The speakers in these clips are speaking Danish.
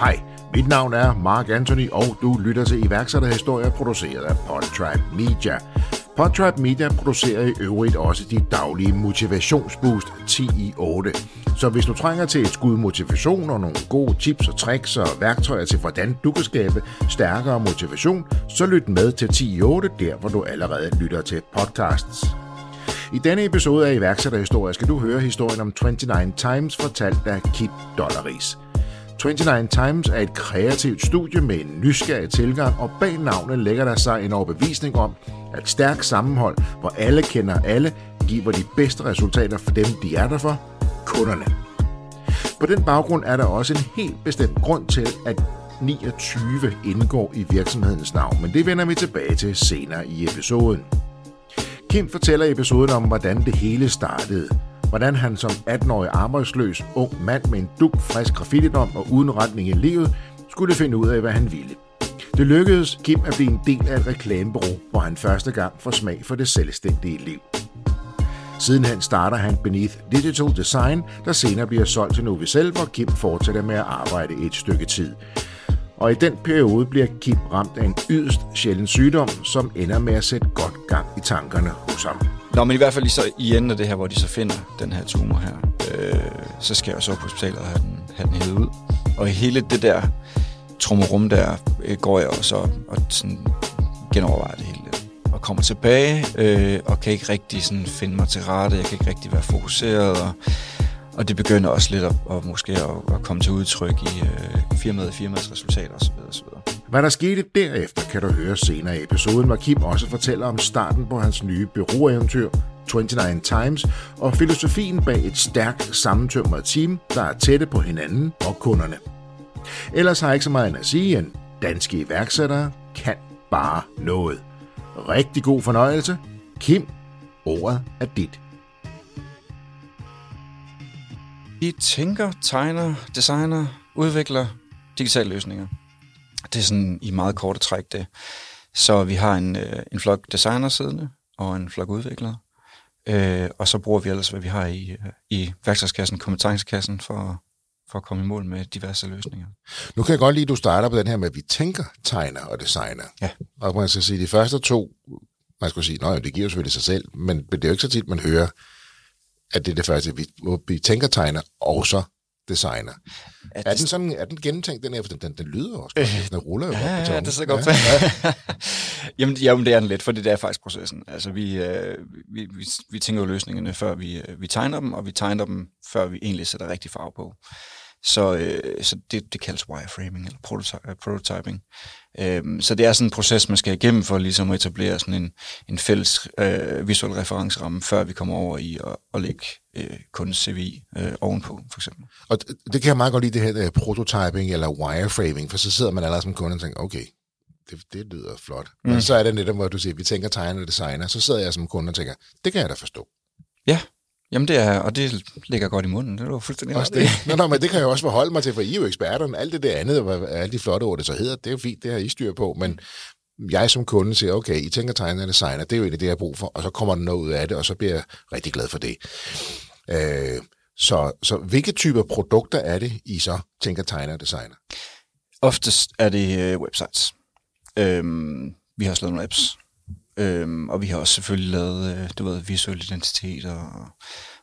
Hej, mit navn er Mark Anthony, og du lytter til iværksætterhistorier produceret af Podtrap Media. Podtrap Media producerer i øvrigt også de daglige motivationsboost 10 i 8. Så hvis du trænger til et skud motivation og nogle gode tips og tricks og værktøjer til, hvordan du kan skabe stærkere motivation, så lyt med til 10 i 8, der hvor du allerede lytter til podcasts. I denne episode af iværksætterhistorier skal du høre historien om 29 Times fortalt af Kip Dollaris. 29 Times er et kreativt studie med en nysgerrig tilgang, og bag navnet lægger der sig en overbevisning om, at stærkt sammenhold, hvor alle kender alle, giver de bedste resultater for dem, de er der for, kunderne. På den baggrund er der også en helt bestemt grund til, at 29 indgår i virksomhedens navn, men det vender vi tilbage til senere i episoden. Kim fortæller i episoden om, hvordan det hele startede. Hvordan han som 18-årig arbejdsløs ung mand med en duk frisk graffitidom og uden retning i livet, skulle finde ud af, hvad han ville. Det lykkedes Kim at blive en del af et reklamebureau, hvor han første gang får smag for det selvstændige liv. Sidenhen starter han Beneath Digital Design, der senere bliver solgt til Novicel, hvor Kim fortsætter med at arbejde et stykke tid. Og i den periode bliver Kim ramt af en yderst sjælden sygdom, som ender med at sætte godt gang i tankerne hos ham. Nå, men i hvert fald lige så i enden af det her, hvor de så finder den her tumor her, øh, så skal jeg så på hospitalet og have den, have den hævet ud. Og hele det der trummerum der, øh, går jeg også og, og sådan genovervejer det hele og kommer tilbage, øh, og kan ikke rigtig sådan finde mig til rette, jeg kan ikke rigtig være fokuseret, og, og det begynder også lidt at, at måske at, at komme til udtryk i øh, firmaet, firmaets resultater osv. osv. Hvad der skete derefter, kan du høre senere i episoden, hvor Kim også fortæller om starten på hans nye bureaueventyr, 29 Times, og filosofien bag et stærkt sammentømret team, der er tætte på hinanden og kunderne. Ellers har jeg ikke så meget at sige, end danske iværksættere kan bare noget. Rigtig god fornøjelse. Kim, ordet er dit. Vi tænker, tegner, designer, udvikler digitale løsninger. Det er sådan i meget korte træk det. Så vi har en, øh, en flok designer siddende og en flok udviklere. Øh, og så bruger vi ellers, hvad vi har i, øh, i værktøjskassen, kompetencekassen, for, for at komme i mål med diverse løsninger. Nu kan jeg godt lide, at du starter på den her med, at vi tænker tegner og designer. Ja. Og man skal sige, de første to, man skulle sige, nej, det giver jo selvfølgelig sig selv, men det er jo ikke så tit, man hører, at det er det første, vi, vi tænker tegner, og så designer. Er, er, den sådan, er den gennemtænkt, den her? For den, den, den lyder også godt. Øh, den ruller jo ja, godt på ja, det er så godt. Ja, ja. jamen, jamen, det er den lidt, for det er faktisk processen. Altså, vi, øh, vi, vi, vi tænker jo løsningerne, før vi, øh, vi tegner dem, og vi tegner dem, før vi egentlig sætter rigtig farve på. Så, øh, så det, det kaldes wireframing eller prototy- prototyping. Øhm, så det er sådan en proces, man skal igennem for ligesom at etablere sådan en, en fælles øh, visuel referenceramme, før vi kommer over i at, at lægge øh, kundens CV øh, ovenpå, for eksempel. Og det, det kan jeg meget godt lide, det her der prototyping eller wireframing, for så sidder man allerede som kunde og tænker, okay, det, det lyder flot. Mm. Men så er det netop, hvor du siger, vi tænker tegner og designer, så sidder jeg som kunde og tænker, det kan jeg da forstå. Ja, Jamen det er, og det ligger godt i munden, det er jo fuldstændig også det. Nå, nå, men det kan jeg også forholde mig til, for I er jo eksperterne. Alt det der andet, hvad alle de flotte ord, det så hedder, det er jo fint, det har I styr på, men jeg som kunde siger, okay, I tænker tegner og designer, det er jo egentlig det, jeg har brug for, og så kommer der noget ud af det, og så bliver jeg rigtig glad for det. Øh, så, så hvilke typer produkter er det, I så tænker tegner og designer? Oftest er det øh, websites. Øhm, vi har også lavet nogle apps, Øhm, og vi har også selvfølgelig lavet, øh, du ved, visuel identitet og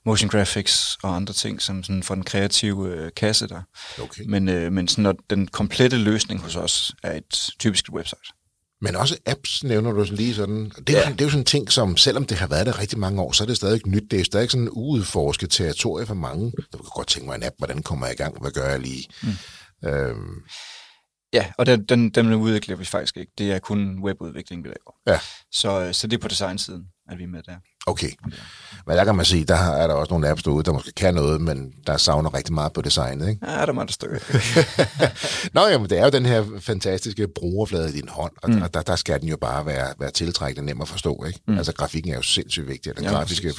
motion graphics og andre ting, som sådan for den kreative øh, kasse der. Okay. Men, øh, men sådan, når den komplette løsning hos os er et typisk website. Men også apps nævner du lige sådan. Det er, ja. det er jo sådan en ting, som selvom det har været der rigtig mange år, så er det stadig nyt. Det er stadig sådan en uudforsket territorie for mange. Der kan godt tænke mig en app, hvordan kommer jeg i gang? Hvad gør jeg lige? Mm. Øhm, Ja, og den, den, den udvikler vi faktisk ikke. Det er kun webudvikling, vi laver. Ja. Så, så det er på designsiden, at vi er med der. Okay. Men der kan man sige, der er der også nogle apps derude, der måske kan noget, men der savner rigtig meget på designet, ikke? Ja, der er meget stykke. Nå, jamen, det er jo den her fantastiske brugerflade i din hånd, og mm. der, der skal den jo bare være, være tiltrækkende nem at forstå, ikke? Mm. Altså, grafikken er jo sindssygt vigtig, den ja, grafiske...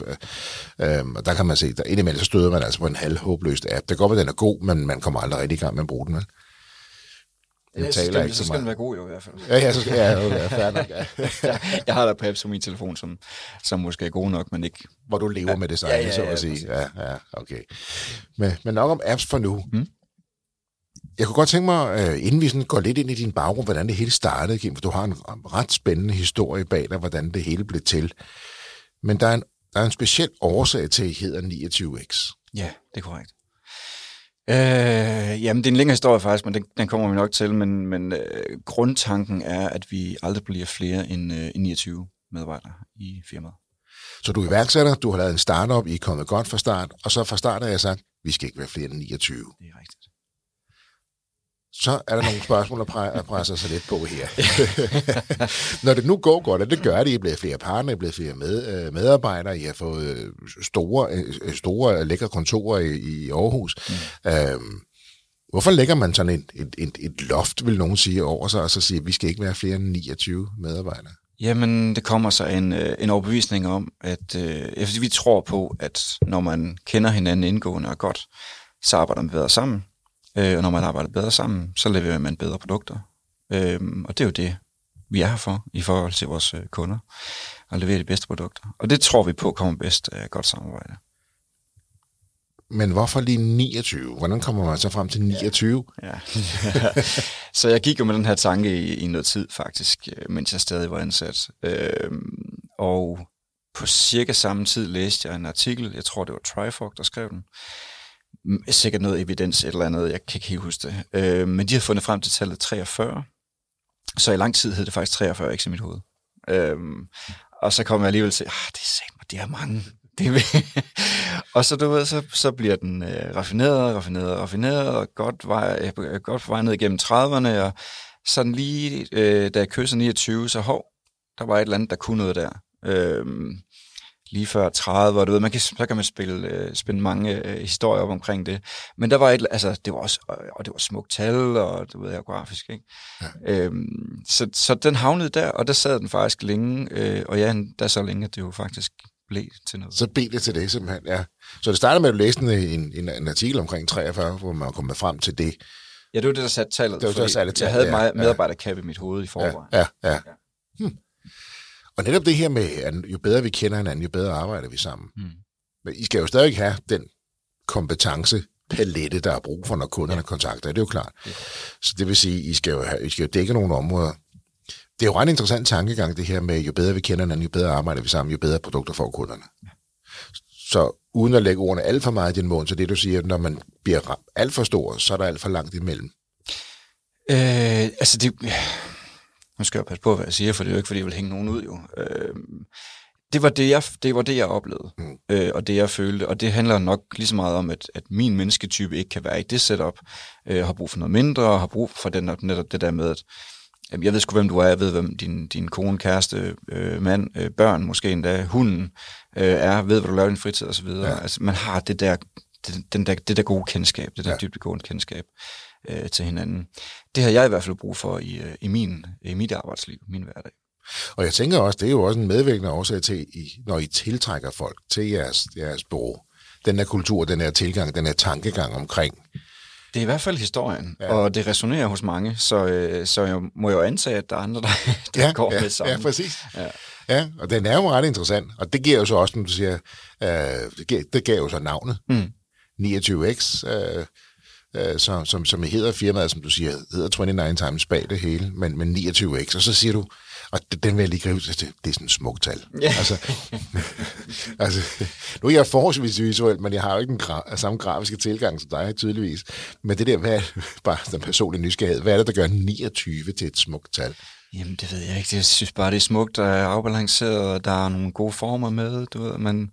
Øh, øh, og der kan man se, der indimellem så støder man altså på en halvhåbløst app. Det kan godt være, den er god, men man kommer aldrig rigtig i gang med at bruge den, vel? Jeg taler skal, ikke så, så skal den være god jo i hvert fald. Ja, ja, så skal jeg jo være færdig. Ja. jeg, jeg har der på apps på min telefon, som, som måske er gode nok, men ikke... Hvor du lever ja. med design, ja, ja, ja, så at sige. Ja, ja, okay. Men, men nok om apps for nu. Mm. Jeg kunne godt tænke mig, uh, inden vi sådan går lidt ind i din baggrund, hvordan det hele startede, Kim, for du har en ret spændende historie bag dig, hvordan det hele blev til. Men der er en, der er en speciel årsag til, at I hedder 29X. Ja, det er korrekt. Øh, jamen, det er en længere historie faktisk, men den, den kommer vi nok til. Men, men øh, grundtanken er, at vi aldrig bliver flere end, øh, end 29 medarbejdere i firmaet. Så du er iværksætter, du har lavet en startup, I er kommet godt fra start, og så fra start har jeg sagt, vi skal ikke være flere end 29. Det er rigtigt. Så er der nogle spørgsmål, der presser sig lidt på her. Når det nu går godt, og det gør det, I er blevet flere partnere, I er blevet flere med, øh, medarbejdere, I har fået øh, store, øh, store lækre kontorer i, i Aarhus. Mm. Øhm, hvorfor lægger man sådan et, et, et, et loft, vil nogen sige, over sig, og så siger, at vi skal ikke være flere end 29 medarbejdere? Jamen, det kommer så en, en overbevisning om, at øh, vi tror på, at når man kender hinanden indgående og godt, så arbejder man bedre sammen. Øh, og når man arbejder bedre sammen, så leverer man bedre produkter. Øh, og det er jo det, vi er her for i forhold til vores øh, kunder, at levere de bedste produkter. Og det tror vi på kommer bedst af godt samarbejde. Men hvorfor lige 29? Hvordan kommer man så frem til 29? Ja. ja. så jeg gik jo med den her tanke i, i noget tid faktisk, øh, mens jeg stadig var ansat. Øh, og på cirka samme tid læste jeg en artikel, jeg tror det var Trifork, der skrev den, sikkert noget evidens, et eller andet, jeg kan ikke helt huske det. Øh, men de har fundet frem til tallet 43, så i lang tid hed det faktisk 43 ikke i mit hoved. Øh, og så kommer jeg alligevel til, ah, det er sagt mig, det er mange. Det er og så, du ved, så, så bliver den øh, raffineret, raffineret, raffineret, og godt vej, øh, godt på vej ned igennem 30'erne, og sådan lige, øh, da jeg kyssede 29, så hov, der var et eller andet, der kunne noget der. Øh, lige før 30, og du ved, man kan, så kan man spille, øh, spille mange øh, historier op omkring det. Men der var et, altså, det var også, og det var smukt tal, og du ved, jeg grafisk, ikke? Ja. Øhm, så, så den havnede der, og der sad den faktisk længe, øh, og ja, der så længe, at det jo faktisk blev til noget. Så blev det til det simpelthen, ja. Så det startede med, at du læste en, en, en artikel omkring 43, hvor man kom frem til det. Ja, det var det, der satte tallet. Det var det, der satte tallet. Jeg havde ja, medarbejderkab ja. i mit hoved i forvejen. Ja, ja. ja. Hm. Og netop det her med, at jo bedre vi kender hinanden, jo bedre arbejder vi sammen. Mm. Men I skal jo stadig have den kompetence, palette, der er brug for, når kunderne ja. kontakter. Det er jo klart. Ja. Så det vil sige, I skal jo, have, I skal jo dække nogle områder. Det er jo ret interessant tankegang, det her med, jo bedre vi kender hinanden, jo bedre arbejder vi sammen, jo bedre produkter får kunderne. Ja. Så uden at lægge ordene alt for meget i din mund, så det du siger, når man bliver alt for stor, så er der alt for langt imellem. Øh, altså det, nu skal jeg passe på, hvad jeg siger, for det er jo ikke, fordi jeg vil hænge nogen ud jo. Øh, det var det, jeg, det var det, jeg oplevede, mm. øh, og det, jeg følte. Og det handler nok lige så meget om, at, at min mennesketype ikke kan være i det setup. Øh, har brug for noget mindre, og har brug for den, netop det der med, at øh, jeg ved sgu, hvem du er, jeg ved, hvem din, din kone, kæreste, øh, mand, øh, børn, måske endda hunden øh, er, ved, hvad du laver i din fritid osv. Ja. Altså, man har det der, det, den der, det der gode kendskab, det der ja. gode kendskab øh, til hinanden. Det har jeg i hvert fald brug for i, øh, i, min, i mit arbejdsliv, min hverdag. Og jeg tænker også, det er jo også en medvirkende årsag til, når I tiltrækker folk til jeres, jeres bureau. Den her kultur, den her tilgang, den her tankegang omkring. Det er i hvert fald historien, ja. og det resonerer hos mange, så, øh, så jeg må jo antage, at der er andre, der, der ja, går ja, med sammen. Ja, præcis. Ja. ja, og den er jo ret interessant, og det giver jo så også, som du siger, øh, det, giver, det giver jo så navnet. Mm. 29X, øh, øh, så, som, som hedder firmaet, som du siger, hedder 29 times bag det hele, men, men 29x, og så siger du, og den vil jeg lige gribe til, det er sådan et smukt tal. Ja. Altså, altså, nu er jeg forholdsvis visuel, men jeg har jo ikke den gra- samme grafiske tilgang som dig, tydeligvis. Men det der, hvad er, bare den personlige nysgerrighed, hvad er det, der gør 29 til et smukt tal? Jamen, det ved jeg ikke. Jeg synes bare, det er smukt og afbalanceret, og der er nogle gode former med, du ved, men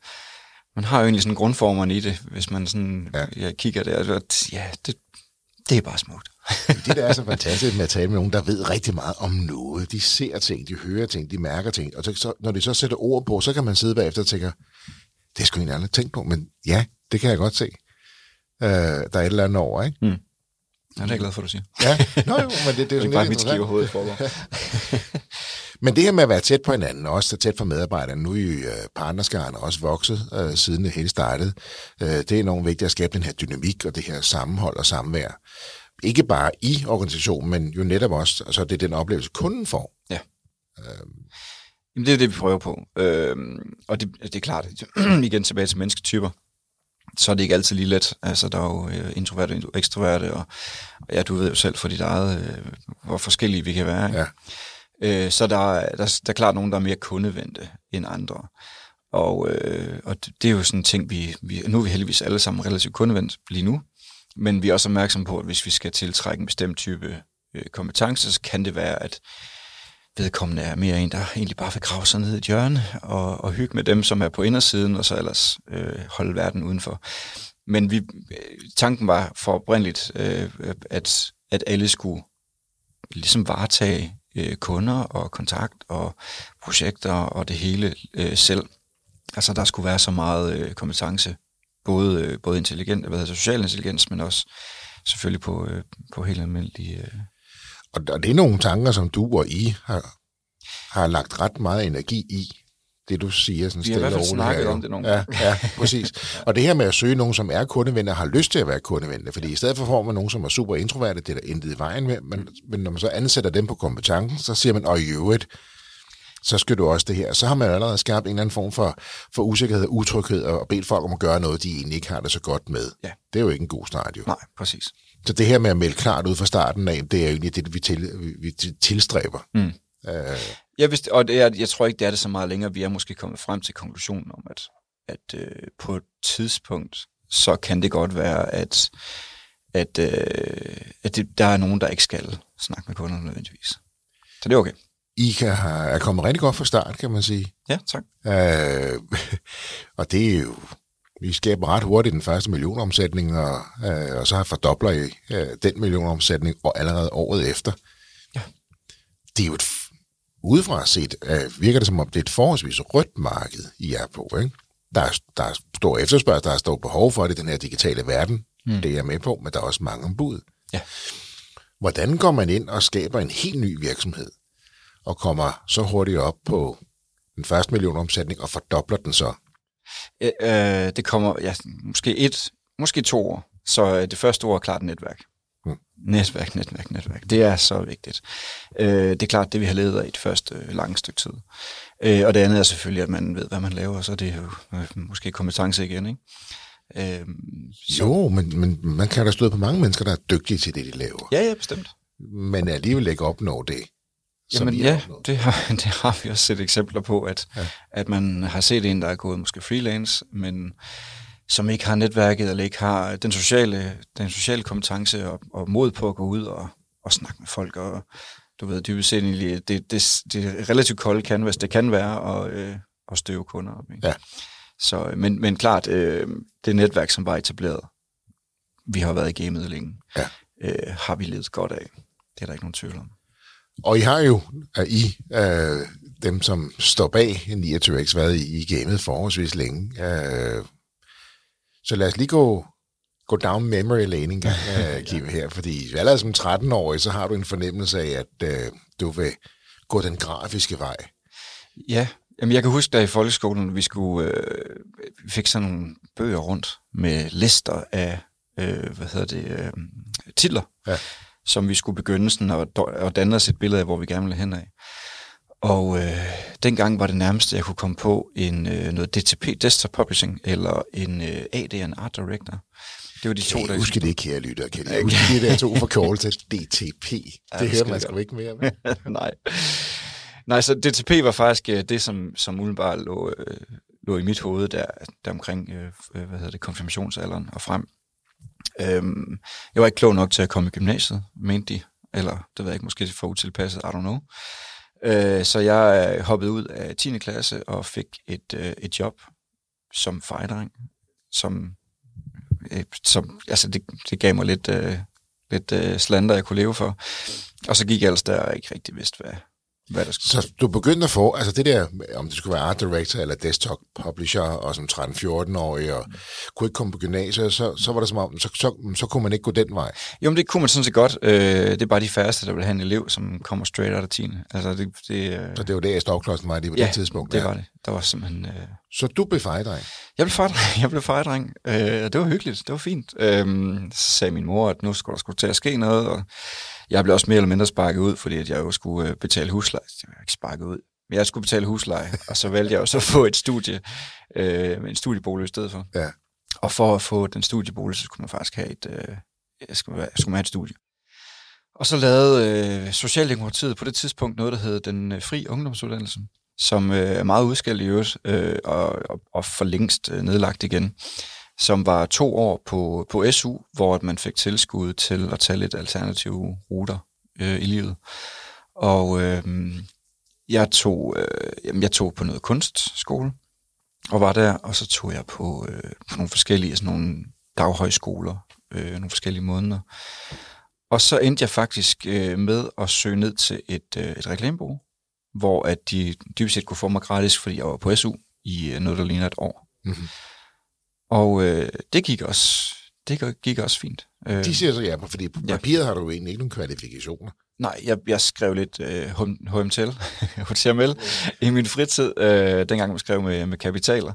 man har jo egentlig sådan grundformerne i det, hvis man sådan ja. Ja, kigger der. Ja, det, det er bare smukt. det, der er så fantastisk med at tale med nogen, der ved rigtig meget om noget. De ser ting, de hører ting, de mærker ting. Og så, når de så sætter ord på, så kan man sidde bagefter og tænke, det er sgu egentlig aldrig tænkt på, men ja, det kan jeg godt se. Uh, der er et eller andet over, ikke? Mm. Ja, det er jeg glad for, at du siger. Ja, Nå jo, men det, det er sådan det er bare mit skive hoved for Men det her med at være tæt på hinanden, og også så tæt på medarbejderne, nu er jo øh, partnerskaren også vokset, øh, siden det hele startede. Øh, det er enormt vigtigt at skabe den her dynamik og det her sammenhold og samvær. Ikke bare i organisationen, men jo netop også, altså det er den oplevelse, kunden får. Ja. Øhm. Jamen, det er det, vi prøver på. Øhm, og det, det er klart, igen tilbage til mennesketyper. så er det ikke altid lige let. Altså, der er jo øh, introverte og ekstroverte, og, og ja, du ved jo selv for dit eget, øh, hvor forskellige vi kan være. Ikke? Ja. Øh, så der, der, der er klart nogen, der er mere kundevendte end andre. Og, øh, og det er jo sådan en ting, vi, vi, nu er vi heldigvis alle sammen relativt kundevendt lige nu, men vi er også opmærksomme på, at hvis vi skal tiltrække en bestemt type øh, kompetencer, så kan det være, at vedkommende er mere en, der egentlig bare vil grave sig ned i et hjørne og, og hygge med dem, som er på indersiden, og så ellers øh, holde verden udenfor. Men vi, øh, tanken var for oprindeligt, øh, at, at alle skulle ligesom varetage øh, kunder og kontakt og projekter og det hele øh, selv. Altså der skulle være så meget øh, kompetence, både, øh, både intelligent, hvad hedder social intelligens, men også selvfølgelig på, øh, på helt almindelige øh, og, og det er nogle tanker, som du og I har, har lagt ret meget energi i, det du siger. Sådan Vi har i hvert fald snakket om det nogle ja, ja, præcis. Og det her med at søge nogen, som er kundevenner, har lyst til at være kundevenner, fordi i stedet for får man nogen, som er super introverte, det er der intet i vejen med, men, men når man så ansætter dem på kompetencen, så siger man, og i øvrigt, så skal du også det her. Så har man allerede skabt en eller anden form for, for usikkerhed og utryghed, og bedt folk om at gøre noget, de egentlig ikke har det så godt med. Ja. Det er jo ikke en god start, jo. Nej, præcis. Så det her med at melde klart ud fra starten af, det er jo egentlig det, vi, til, vi tilstræber. Mm. Øh. Jeg, vidste, og det er, jeg tror ikke, det er det så meget længere. Vi er måske kommet frem til konklusionen om, at, at øh, på et tidspunkt, så kan det godt være, at, at, øh, at det, der er nogen, der ikke skal snakke med kunderne nødvendigvis. Så det er okay. I kan have, er kommet rigtig godt fra start, kan man sige. Ja, tak. Øh, og det er jo vi skaber ret hurtigt den første millionomsætning, og, øh, og så fordobler I øh, den millionomsætning, og allerede året efter. Ja. Det er jo et, udefra set, øh, virker det som om, det er et forholdsvis rødt marked, I er på. Ikke? Der, er, der er stor efterspørgsel, der er stor behov for det i den her digitale verden. Mm. Det er jeg med på, men der er også mange ombud. Ja. Hvordan går man ind og skaber en helt ny virksomhed, og kommer så hurtigt op på den første millionomsætning, og fordobler den så Øh, øh, det kommer ja, måske et, måske to år. Så øh, det første ord er klart netværk. Netværk, netværk, netværk. Det er så vigtigt. Øh, det er klart det, vi har levet af i det første øh, lange stykke tid. Øh, og det andet er selvfølgelig, at man ved, hvad man laver, så det er jo øh, måske kompetence igen, ikke? Øh, jo, men, men man kan da støde på mange mennesker, der er dygtige til det, de laver. Ja, ja, bestemt. Men alligevel ikke opnå det. Jamen ja, det har, det har vi også set eksempler på, at, ja. at man har set en, der er gået måske freelance, men som ikke har netværket, eller ikke har den sociale, den sociale kompetence og, og mod på at gå ud og, og snakke med folk. Og du ved, dybest set egentlig, det, det, det er relativt koldt canvas, det kan være at, øh, at støve kunder op. Ikke? Ja. Så, men, men klart, øh, det netværk, som var etableret, vi har været i gamet længe, ja. øh, har vi ledet godt af. Det er der ikke nogen tvivl om. Og I har jo, uh, I, uh, dem som står bag 29X, været i, i gamet forholdsvis længe. Uh, så lad os lige gå, gå down memory lane en gang, uh, Kim, her, fordi allerede som 13-årig, så har du en fornemmelse af, at uh, du vil gå den grafiske vej. Ja, Jamen, jeg kan huske, da i folkeskolen, vi skulle, øh, vi fik sådan nogle bøger rundt med lister af, øh, hvad hedder det, øh, titler. Ja som vi skulle begynde sådan at, at danne os et billede af, hvor vi gerne ville hen af. Og øh, dengang var det nærmeste, jeg kunne komme på en øh, noget DTP, Desktop Publishing, eller en øh, AD, en Art Director. Det var de kan to, der... Husk det, kære lytter. Kan I huske de der to forkortelser? DTP. Ja, det hører man sgu ikke mere med. Nej. Nej, så DTP var faktisk øh, det, som, som umiddelbart lå, øh, lå i mit hoved der, der omkring øh, øh hvad hedder det, konfirmationsalderen og frem. Øhm, jeg var ikke klog nok til at komme i gymnasiet, mente de. Eller, det ved jeg ikke, måske for utilpasset, I don't know. Øh, så jeg øh, hoppede ud af 10. klasse og fik et, øh, et job som fejdreng, som, øh, som altså det, det gav mig lidt, øh, lidt øh, slander, jeg kunne leve for. Og så gik jeg ellers der og ikke rigtig vidste, hvad, hvad der skulle Så du begyndte at få, altså det der, om det skulle være art director eller desktop publisher, og som 13-14-årig, og kunne ikke komme på gymnasiet, så, så var det som om, så, så, så kunne man ikke gå den vej. Jo, men det kunne man sådan set godt. Øh, det er bare de færreste, der vil have en elev, som kommer straight out af 10. Altså det, det, øh... Så det var det, stokklodsen var det på ja, det tidspunkt? det var det. Der var simpelthen... Øh... Så du blev fejdreng? Jeg blev fejdreng, jeg blev fejdreng. Øh, det var hyggeligt, det var fint. Øh, så sagde min mor, at nu skulle der skulle til at ske noget, og jeg blev også mere eller mindre sparket ud, fordi at jeg jo skulle øh, betale husleje. Jeg var ikke sparket ud. Men jeg skulle betale husleje, og så valgte jeg også at få et studie, øh, en studiebolig i stedet for. Ja. Og for at få den studiebolig, så skulle man faktisk have et, øh, skulle, man, skulle man have et studie. Og så lavede øh, Socialdemokratiet på det tidspunkt noget, der hed den øh, fri ungdomsuddannelse, som øh, er meget udskilt i øvrigt, øh, og, og, og for længst øh, nedlagt igen, som var to år på, på SU, hvor man fik tilskud til at tage lidt alternative ruter øh, i livet. Og øh, jeg, tog, øh, jamen, jeg tog på noget kunstskole, og var der, og så tog jeg på, øh, på nogle forskellige sådan nogle daghøjskoler, øh, nogle forskellige måneder. Og så endte jeg faktisk øh, med at søge ned til et, øh, et reklamebureau, hvor at de dybest set kunne få mig gratis, fordi jeg var på SU i øh, noget, der ligner et år. Mm-hmm. Og øh, det gik også det gik også fint. Øh, de siger så ja, fordi på papiret ja. har du jo egentlig ikke nogen kvalifikationer. Nej, jeg, jeg skrev lidt øh, HMTL, HTML i min fritid, øh, dengang jeg skrev med, med kapitaler,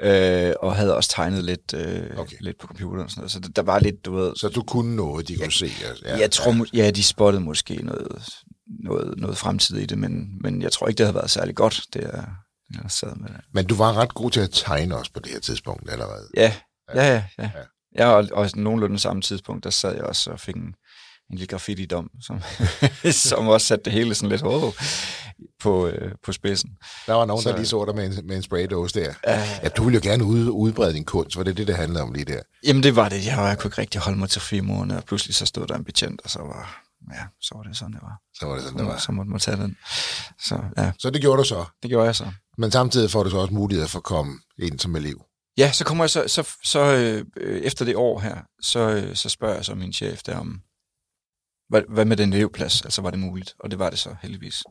øh, og havde også tegnet lidt, øh, okay. lidt på computeren. Og sådan noget. Så der var lidt, du ved... Så du kunne noget, de kunne ja, se? Ja, jeg tror, ja, de spottede måske noget, noget, noget fremtid i det, men, men jeg tror ikke, det havde været særlig godt, det jeg, jeg sad med. Men du var ret god til at tegne også på det her tidspunkt allerede? Ja, ja, ja. ja. ja. ja og, og nogenlunde samme tidspunkt, der sad jeg også og fik en, en lille graffiti-dom, som, som også satte det hele sådan lidt oh, på, øh, på spidsen. Der var nogen, så, der lige så dig med en, med en spraydose der. Uh, ja, du ville jo gerne ud, udbrede din kunst, var det det, det handlede om lige der? Jamen det var det. Jeg, jeg kunne ikke rigtig holde mig til fire måneder, og pludselig så stod der en betjent, og så var, ja, så var det sådan, det var. Så var det sådan, det var. Så måtte man tage den. Så, ja. så det gjorde du så? Det gjorde jeg så. Men samtidig får du så også mulighed for at komme ind som elev? Ja, så kommer jeg så, så, så øh, efter det år her, så, øh, så spørger jeg så min chef der om, hvad, hvad med den elevplads? Altså var det muligt? Og det var det så heldigvis.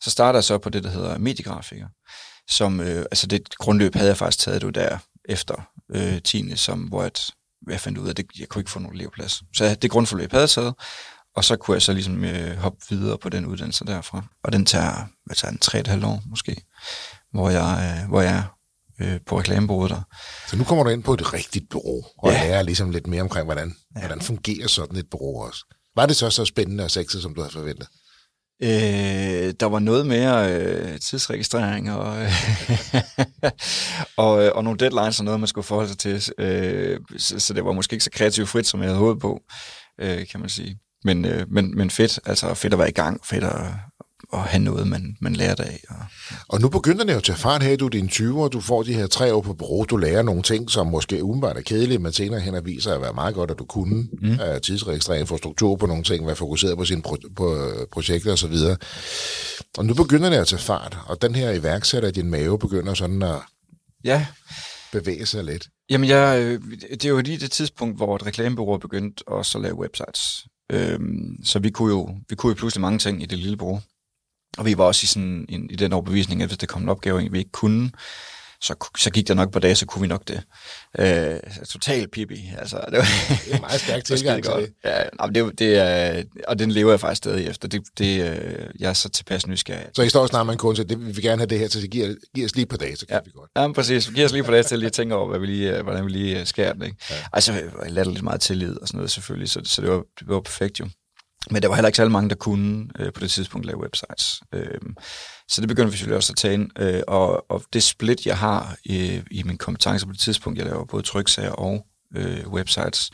Så starter jeg så på det, der hedder mediegrafiker, som, øh, altså det grundløb havde jeg faktisk taget det der efter øh, 10. Som, hvor at, jeg fandt ud af, at det, jeg kunne ikke få nogen elevplads. Så det grundforløb havde jeg taget, og så kunne jeg så ligesom øh, hoppe videre på den uddannelse derfra. Og den tager, hvad tager den, tre et halvt år måske, hvor jeg, øh, hvor jeg er øh, på reklamebureauet der. Så nu kommer du ind på et rigtigt bureau, og ja. lærer ligesom lidt mere omkring, hvordan, ja. hvordan fungerer sådan et bureau også. Var det så så spændende og sexet, som du havde forventet? Øh, der var noget mere øh, tidsregistrering og, og, øh, og nogle deadlines og noget, man skulle forholde sig til. Øh, så, så det var måske ikke så kreativt frit, som jeg havde håbet på, øh, kan man sige. Men, øh, men, men fedt, altså fedt at være i gang, fedt at, at have noget, man, man lærer af. Og, og nu begynder det jo til fart her, du er dine 20 du får de her tre år på bureau, du lærer nogle ting, som måske umiddelbart er kedelige, men senere hen viser at være meget godt, at du kunne mm. uh, tidsregistrering, få struktur på nogle ting, være fokuseret på sine pro- på, uh, projekter osv. Og, og nu begynder det at tage fart, og den her iværksætter i din mave begynder sådan at ja. bevæge sig lidt. Jamen, jeg, øh, det er jo lige det tidspunkt, hvor et reklamebureau begyndte også at lave websites. Øhm, så vi kunne, jo, vi kunne jo pludselig mange ting i det lille bureau. Og vi var også i, sådan, en, i den overbevisning, at hvis der kom en opgave, vi ikke kunne, så, så gik der nok på dage, så kunne vi nok det. Øh, total pipi. Altså, det, var, det er meget stærkt tilgang til det. Ja, det, det er, og den lever jeg faktisk stadig efter. Det, det, øh, jeg er så tilpas nysgerrig. Så I står snart med en kunde, det, vi vil gerne have det her, så giver, giver os lige på dage, så kan ja. vi godt. Ja, præcis. Giver os lige på dage til at lige tænke over, hvad vi lige, øh, hvordan vi lige øh, skærer den. Ikke? Ja. Altså, jeg lærte lidt meget tillid og sådan noget selvfølgelig, så, så det, var, det var perfekt jo. Men der var heller ikke særlig mange, der kunne øh, på det tidspunkt lave websites. Øh, så det begyndte vi selvfølgelig også at tage ind. Øh, og, og det split, jeg har i, i min kompetencer på det tidspunkt, jeg laver både tryksager og øh, websites,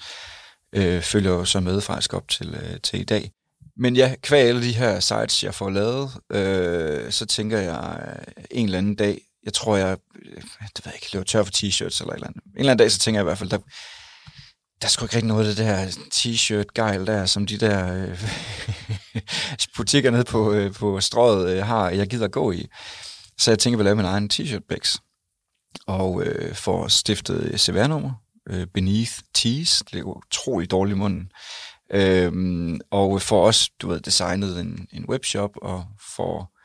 øh, følger jo så med faktisk op til, øh, til i dag. Men ja, kvæg alle de her sites, jeg får lavet, øh, så tænker jeg øh, en eller anden dag, jeg tror, jeg, øh, det ved jeg ikke, laver tør for t-shirts eller et eller andet. En eller anden dag, så tænker jeg i hvert fald, der, der er sgu ikke rigtig noget af det der t-shirt-gejl der, som de der øh, butikker nede på, øh, på strøget øh, har, jeg gider gå i. Så jeg tænker, at jeg lave min egen t-shirt-bæks. Og øh, får stiftet CVR-nummer, øh, Beneath Tees, det er utrolig dårligt i munden. Øh, og får også, du ved, designet en, en webshop, og får,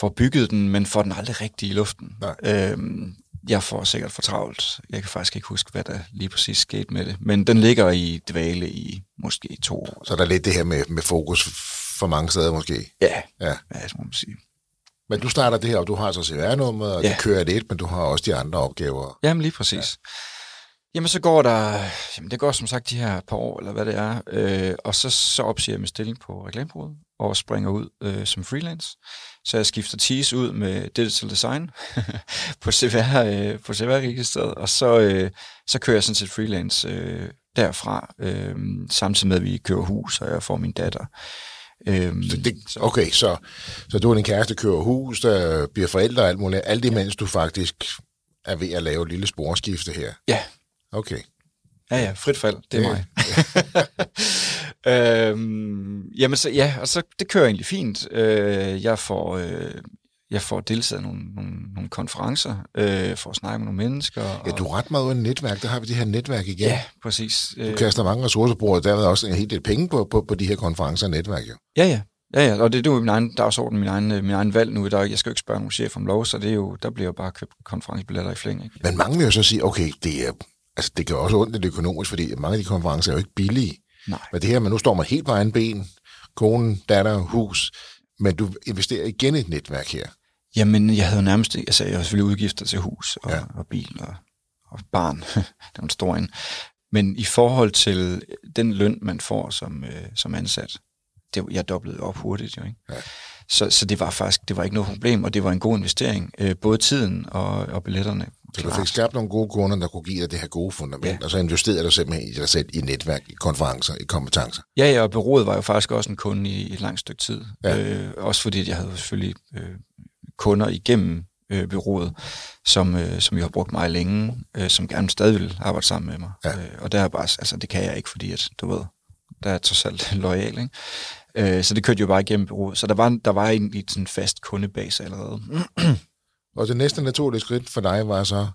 får bygget den, men får den aldrig rigtig i luften. Nej. Øh, jeg får sikkert for travlt. Jeg kan faktisk ikke huske, hvad der lige præcis skete med det. Men den ligger i dvale i måske to år. Så der er lidt det her med, med fokus for mange steder måske? Ja, ja. ja det må man sige. Men du starter det her, og du har så CVR-nummeret, og ja. det kører det et, men du har også de andre opgaver. Jamen lige præcis. Jamen, så går der, jamen det går som sagt de her par år, eller hvad det er, øh, og så, så opsiger jeg min stilling på reklamebureauet, og springer ud øh, som freelance. Så jeg skifter tease ud med digital design på CVR, øh, på CVR-registret, og så, øh, så kører jeg sådan set freelance øh, derfra, øh, samtidig med, at vi kører hus, og jeg får min datter. Øhm, så det, okay, så, så du og din kæreste kører hus, der bliver forældre og alt muligt, alt det, mens du faktisk er ved at lave et lille sporskifte her? Ja. Okay. Ja, ja, frit fald, det er mig. øhm, jamen, så, ja, og så det kører egentlig fint. Øh, jeg får... Øh, jeg får deltaget nogle, nogle, nogle konferencer, øh, for at snakke med nogle mennesker. Og... Ja, du er ret meget ud af netværk. Der har vi det her netværk igen. Ja, præcis. Du kaster mange ressourcer på, og derved også en hel del penge på, på, på de her konferencer og netværk. Jo. Ja, ja. Ja, ja, og det, det er jo min egen dagsorden, min egen, min egen valg nu. Der, jeg skal jo ikke spørge nogen chef om lov, så det er jo, der bliver jo bare købt konferencebilletter i flæng. Ikke? Men mange vil jo så sige, okay, det, er, altså, det gør også ondt lidt økonomisk, fordi mange af de konferencer er jo ikke billige. Nej. Men det her, men nu står man helt på egen ben, kone, datter, hus, men du investerer igen i et netværk her. Jamen, jeg havde nærmest, altså jeg havde selvfølgelig udgifter til hus og, ja. og bil og, og barn. det var en stor en. Men i forhold til den løn, man får som, øh, som ansat, det, jeg doblede op hurtigt jo, ikke? Ja. Så, så det var faktisk det var ikke noget problem, og det var en god investering, øh, både tiden og, og billetterne. Så du fik skabt nogle gode kunder, der kunne give dig det her gode fundament, ja. og så investerede du simpelthen i dig selv i netværk, i konferencer, i kompetencer. Ja, ja, og byrådet var jo faktisk også en kunde i, i et langt stykke tid. Ja. Øh, også fordi jeg havde selvfølgelig øh, kunder igennem øh, byrådet, som, øh, som jeg har brugt meget længe, øh, som gerne stadig vil arbejde sammen med mig. Ja. Øh, og der er bare, altså det kan jeg ikke, fordi at, du ved, der er trods alt lojal, ikke? Øh, så det kørte jo bare igennem byrådet. Så der var, der var egentlig sådan en fast kundebase allerede. og det næste naturlige skridt for dig var så?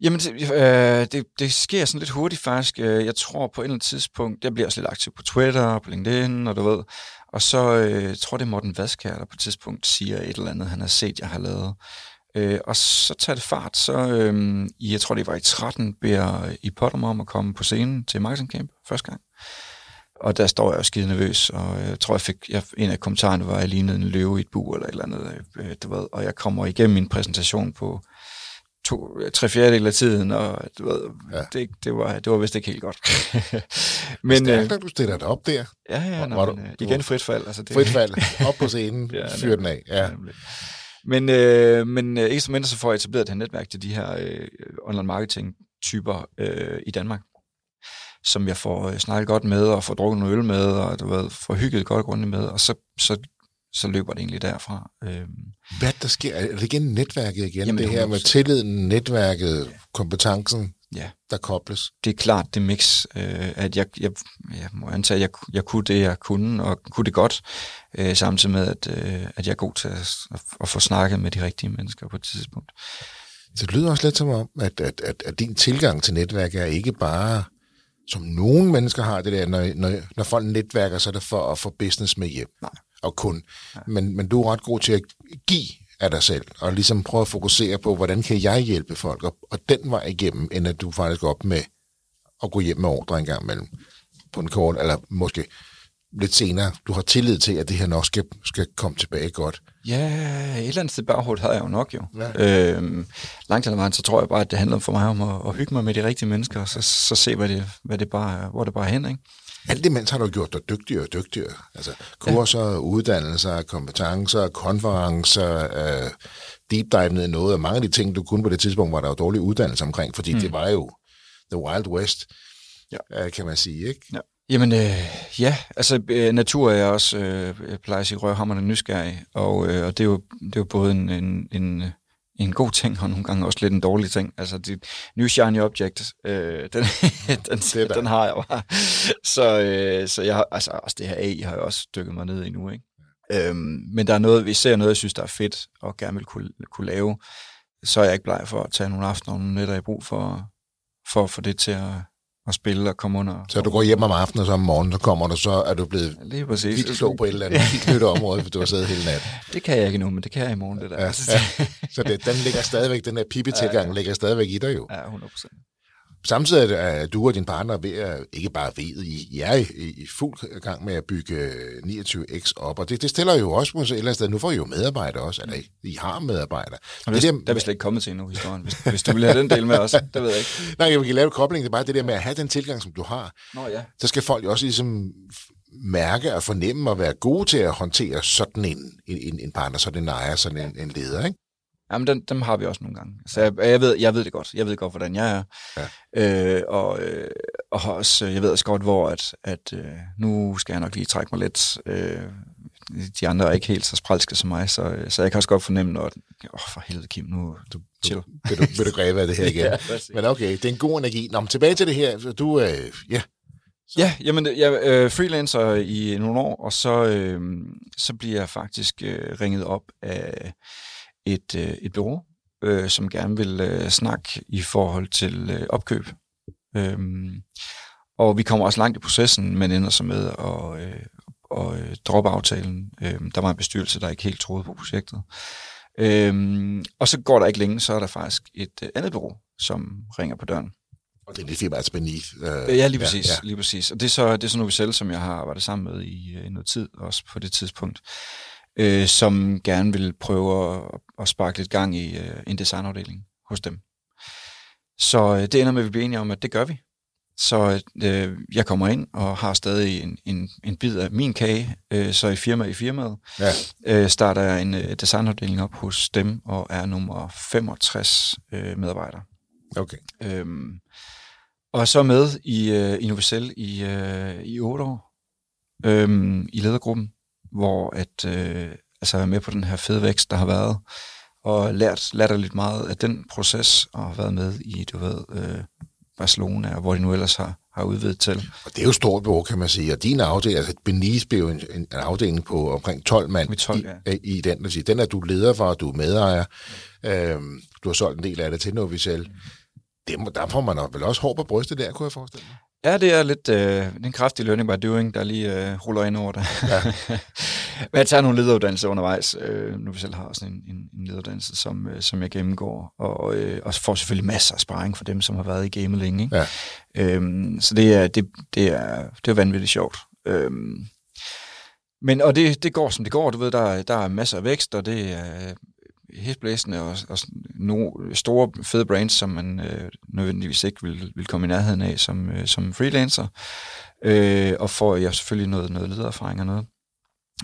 Jamen, det, øh, det, det sker sådan lidt hurtigt faktisk. Øh, jeg tror på et eller andet tidspunkt, jeg bliver også lidt aktiv på Twitter, på LinkedIn, og du ved. Og så øh, tror det er Morten Vaskær, der på et tidspunkt siger et eller andet, han har set, jeg har lavet. Øh, og så tager det fart, så øh, jeg tror det var i 13, beder øh, i Potter om at komme på scenen til Marketing Camp første gang. Og der står jeg jo skide nervøs, og jeg tror, jeg fik, jeg, en af kommentarerne var, at jeg lignede en løve i et bur eller et eller andet, øh, du ved, og jeg kommer igennem min præsentation på to, tre fjerdedel af tiden, og du ved, ja. det, det, var, det var vist ikke helt godt. men Stærkt, øh, du stiller dig op der. Ja, ja, nå, men, du, øh, igen frit fald. Altså det, frit fald, op på scenen, ja, fyr den af. Ja. Men, øh, men øh, ikke så mindre så får jeg etableret et her netværk til de her øh, online marketing typer øh, i Danmark som jeg får øh, snakket godt med, og får drukket noget øl med, og du ved, får hygget godt grundigt med, og så, så, så løber det egentlig derfra. Øhm. Hvad der sker? Er det igen netværket igen? Jamen, det her med tilliden, netværket, ja. kompetencen, ja. der kobles? Det er klart det mix, øh, at jeg, jeg, jeg må antage, at jeg, jeg kunne det, jeg kunne, og kunne det godt, øh, samtidig med, at, øh, at jeg er god til at, at få snakket med de rigtige mennesker på et tidspunkt. Det lyder også lidt som om, at, at, at, at din tilgang til netværk er ikke bare som nogle mennesker har det der, når, når, når folk netværker, så er det for at få business med hjem. Nej. Og kun. Men, men du er ret god til at give af dig selv, og ligesom prøve at fokusere på, hvordan kan jeg hjælpe folk, og, og den vej igennem, end at du faktisk går op med at gå hjem med ordre en gang imellem på en kort, eller måske lidt senere, du har tillid til, at det her nok skal, skal komme tilbage godt. Ja, et eller andet sted baghovedet havde jeg jo nok jo. Ja. Øhm, langt eller vejen, så tror jeg bare, at det handler for mig om at, at hygge mig med de rigtige mennesker, og så, så se, hvad det, hvad det bare, hvor det bare er hen, ikke? Alt det mens har du gjort dig dygtigere og dygtigere. Altså kurser, ja. uddannelser, kompetencer, konferencer, øh, deep dive ned i noget, og mange af de ting, du kunne på det tidspunkt, var der jo dårlig uddannelse omkring, fordi mm. det var jo the wild west, ja. øh, kan man sige, ikke? Ja. Jamen, øh, ja, altså øh, natur er jeg også, øh, jeg plejer at sige, røvhammerne nysgerrig, og, øh, og det, er jo, det er jo både en, en, en, en god ting, og nogle gange også lidt en dårlig ting. Altså, det new shiny object, øh, den, den, den har jeg bare. Så, øh, så jeg har, altså også det her AI har jeg også dykket mig ned i nu, ikke? Øhm, men der er noget, vi ser noget, jeg synes, der er fedt, og gerne vil kunne, kunne lave, så er jeg ikke bleg for at tage nogle aftener og nogle nætter i brug for, for at få det til at, at spille og komme under. Så du går hjem om aftenen, og så om morgenen, så kommer du, så er du blevet Lige præcis. vildt klog på et eller andet nyt område, for du har siddet hele natten. Det kan jeg ikke nu, men det kan jeg i morgen, det der. Ja, ja. Så det, den ligger stadigvæk, den der pipetilgang ja, ja. ligger stadigvæk i dig jo. Ja, 100 procent. Samtidig er du og din partner ved at, ikke bare ved, I, I er i, i fuld gang med at bygge 29X op, og det, det stiller jo også på et eller andet sted, nu får I jo medarbejdere også, eller I, I har medarbejdere. Og det, der, der er vi slet ikke kommet til endnu, historien, hvis, hvis du vil have den del med os, det ved jeg ikke. Nej, jeg vil lave kobling, det er bare det der med at have den tilgang, som du har. Nå ja. Så skal folk jo også ligesom mærke og fornemme og være gode til at håndtere sådan en, en, en partner, sådan en ejer, sådan en, en leder, ikke? Jamen, dem, dem har vi også nogle gange. Så jeg, jeg, ved, jeg ved det godt. Jeg ved godt, hvordan jeg er. Ja. Øh, og, øh, og også, jeg ved også godt, hvor at, at øh, nu skal jeg nok lige trække mig lidt. Øh, de andre er ikke helt så spralske som mig, så, så jeg kan også godt fornemme, når... Åh, oh, for helvede, Kim, nu du, chill. Du, vil, du, vil du græbe af det her igen? ja, men okay, det er en god energi. Nå, men tilbage til det her. Du, øh, ja, så. Ja, jamen, jeg er øh, freelancer i nogle år, og så, øh, så bliver jeg faktisk øh, ringet op af et, øh, et bureau, øh, som gerne vil øh, snakke i forhold til øh, opkøb. Øhm, og vi kommer også langt i processen, men ender så med at, øh, at øh, droppe aftalen. Øhm, der var en bestyrelse, der ikke helt troede på projektet. Øhm, og så går der ikke længe, så er der faktisk et øh, andet bureau, som ringer på døren. Og det er det firma, altså. Øh, ja, lige præcis, ja, ja. lige præcis. Og det er så, det er så Novicel, som jeg har arbejdet sammen med i, i noget tid, også på det tidspunkt øh, som gerne vil prøve at, at sparke lidt gang i øh, en designafdeling hos dem. Så øh, det ender med, at vi bliver enige om, at det gør vi. Så øh, jeg kommer ind og har stadig en, en, en bid af min kage, øh, så i firma i firmaet ja. øh, starter jeg en øh, designafdeling op hos dem og er nummer 65 øh, medarbejdere. Okay. Øhm, og så med i, øh, i Novicel i, øh, i otte år øh, i ledergruppen hvor at, øh, altså er med på den her fede vækst, der har været, og lært, lært lidt meget af den proces, og har været med i, du ved, øh, Barcelona, og hvor de nu ellers har, har udvidet til. Og det er jo stort behov, kan man sige. Og din afdeling, altså Benice blev en, en, afdeling på omkring 12 mand 12, ja. i, i den. Sige. Den er du leder for, du er medejer. Mm. Øhm, du har solgt en del af det til Novicel. Det må, der får man vel også hår på brystet der, kunne jeg forestille mig. Ja, det er lidt øh, en kraftig learning by doing, der lige øh, ruller ind over det. Ja. Men jeg tager nogle lederuddannelser undervejs, øh, nu vi selv har sådan en, en, en lederuddannelse, som, øh, som jeg gennemgår, og, øh, og får selvfølgelig masser af sparring for dem, som har været i gamet længe. Ikke? Ja. Øhm, så det er, det, det, er, det er vanvittigt sjovt. Øhm, men, og det, det går, som det går. Du ved, der, der er masser af vækst, og det er hæsblæsende og, og no, store, fede brands, som man øh, nødvendigvis ikke vil, vil komme i nærheden af som, øh, som freelancer. Øh, og får jeg selvfølgelig noget, noget ledererfaring og noget.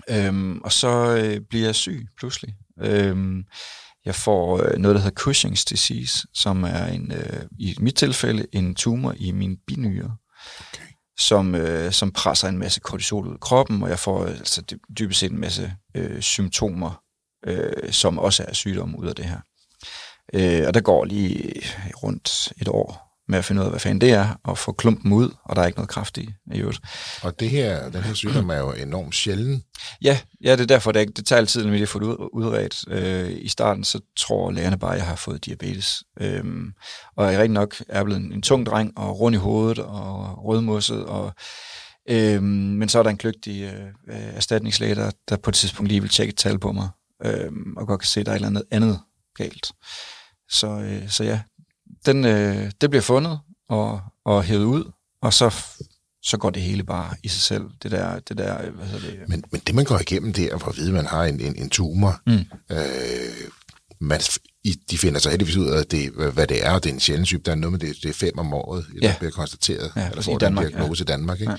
Øhm, og så øh, bliver jeg syg pludselig. Øhm, jeg får øh, noget, der hedder Cushing's disease, som er en, øh, i mit tilfælde en tumor i min binyre. Okay som, øh, som presser en masse kortisol ud i kroppen, og jeg får altså dybest set en masse øh, symptomer øh, som også er sygdom ud af det her. Øh, og der går lige rundt et år med at finde ud af, hvad fanden det er, og få klumpen ud, og der er ikke noget kraft i, i øvrigt. Og det her, den her sygdom er jo enormt sjælden. Ja, ja det er derfor, det, det tager altid, når vi har fået ud, udredt. Øh, I starten, så tror lægerne bare, at jeg har fået diabetes. Øh, og jeg rigtig nok er blevet en, en tung dreng, og rund i hovedet, og rødmosset, og Øhm, men så er der en kløgtig øh, erstatningslæge, der, der på et tidspunkt lige vil tjekke et tal på mig, øh, og godt kan se, at der er et eller andet andet galt. Så, øh, så ja, den, øh, det bliver fundet og, og hævet ud, og så, så går det hele bare i sig selv. Det der, det der hvad hedder det? Men, men det, man går igennem der, for at vide, at man har en, en, en tumor, mm. øh, man, i, de finder så heldigvis ud af, det, hvad det er, og det er en sjælden syg. Der er noget med det, det er fem om året, ja. der bliver konstateret, ja, eller får den diagnose ja. i Danmark. Ikke? Ja.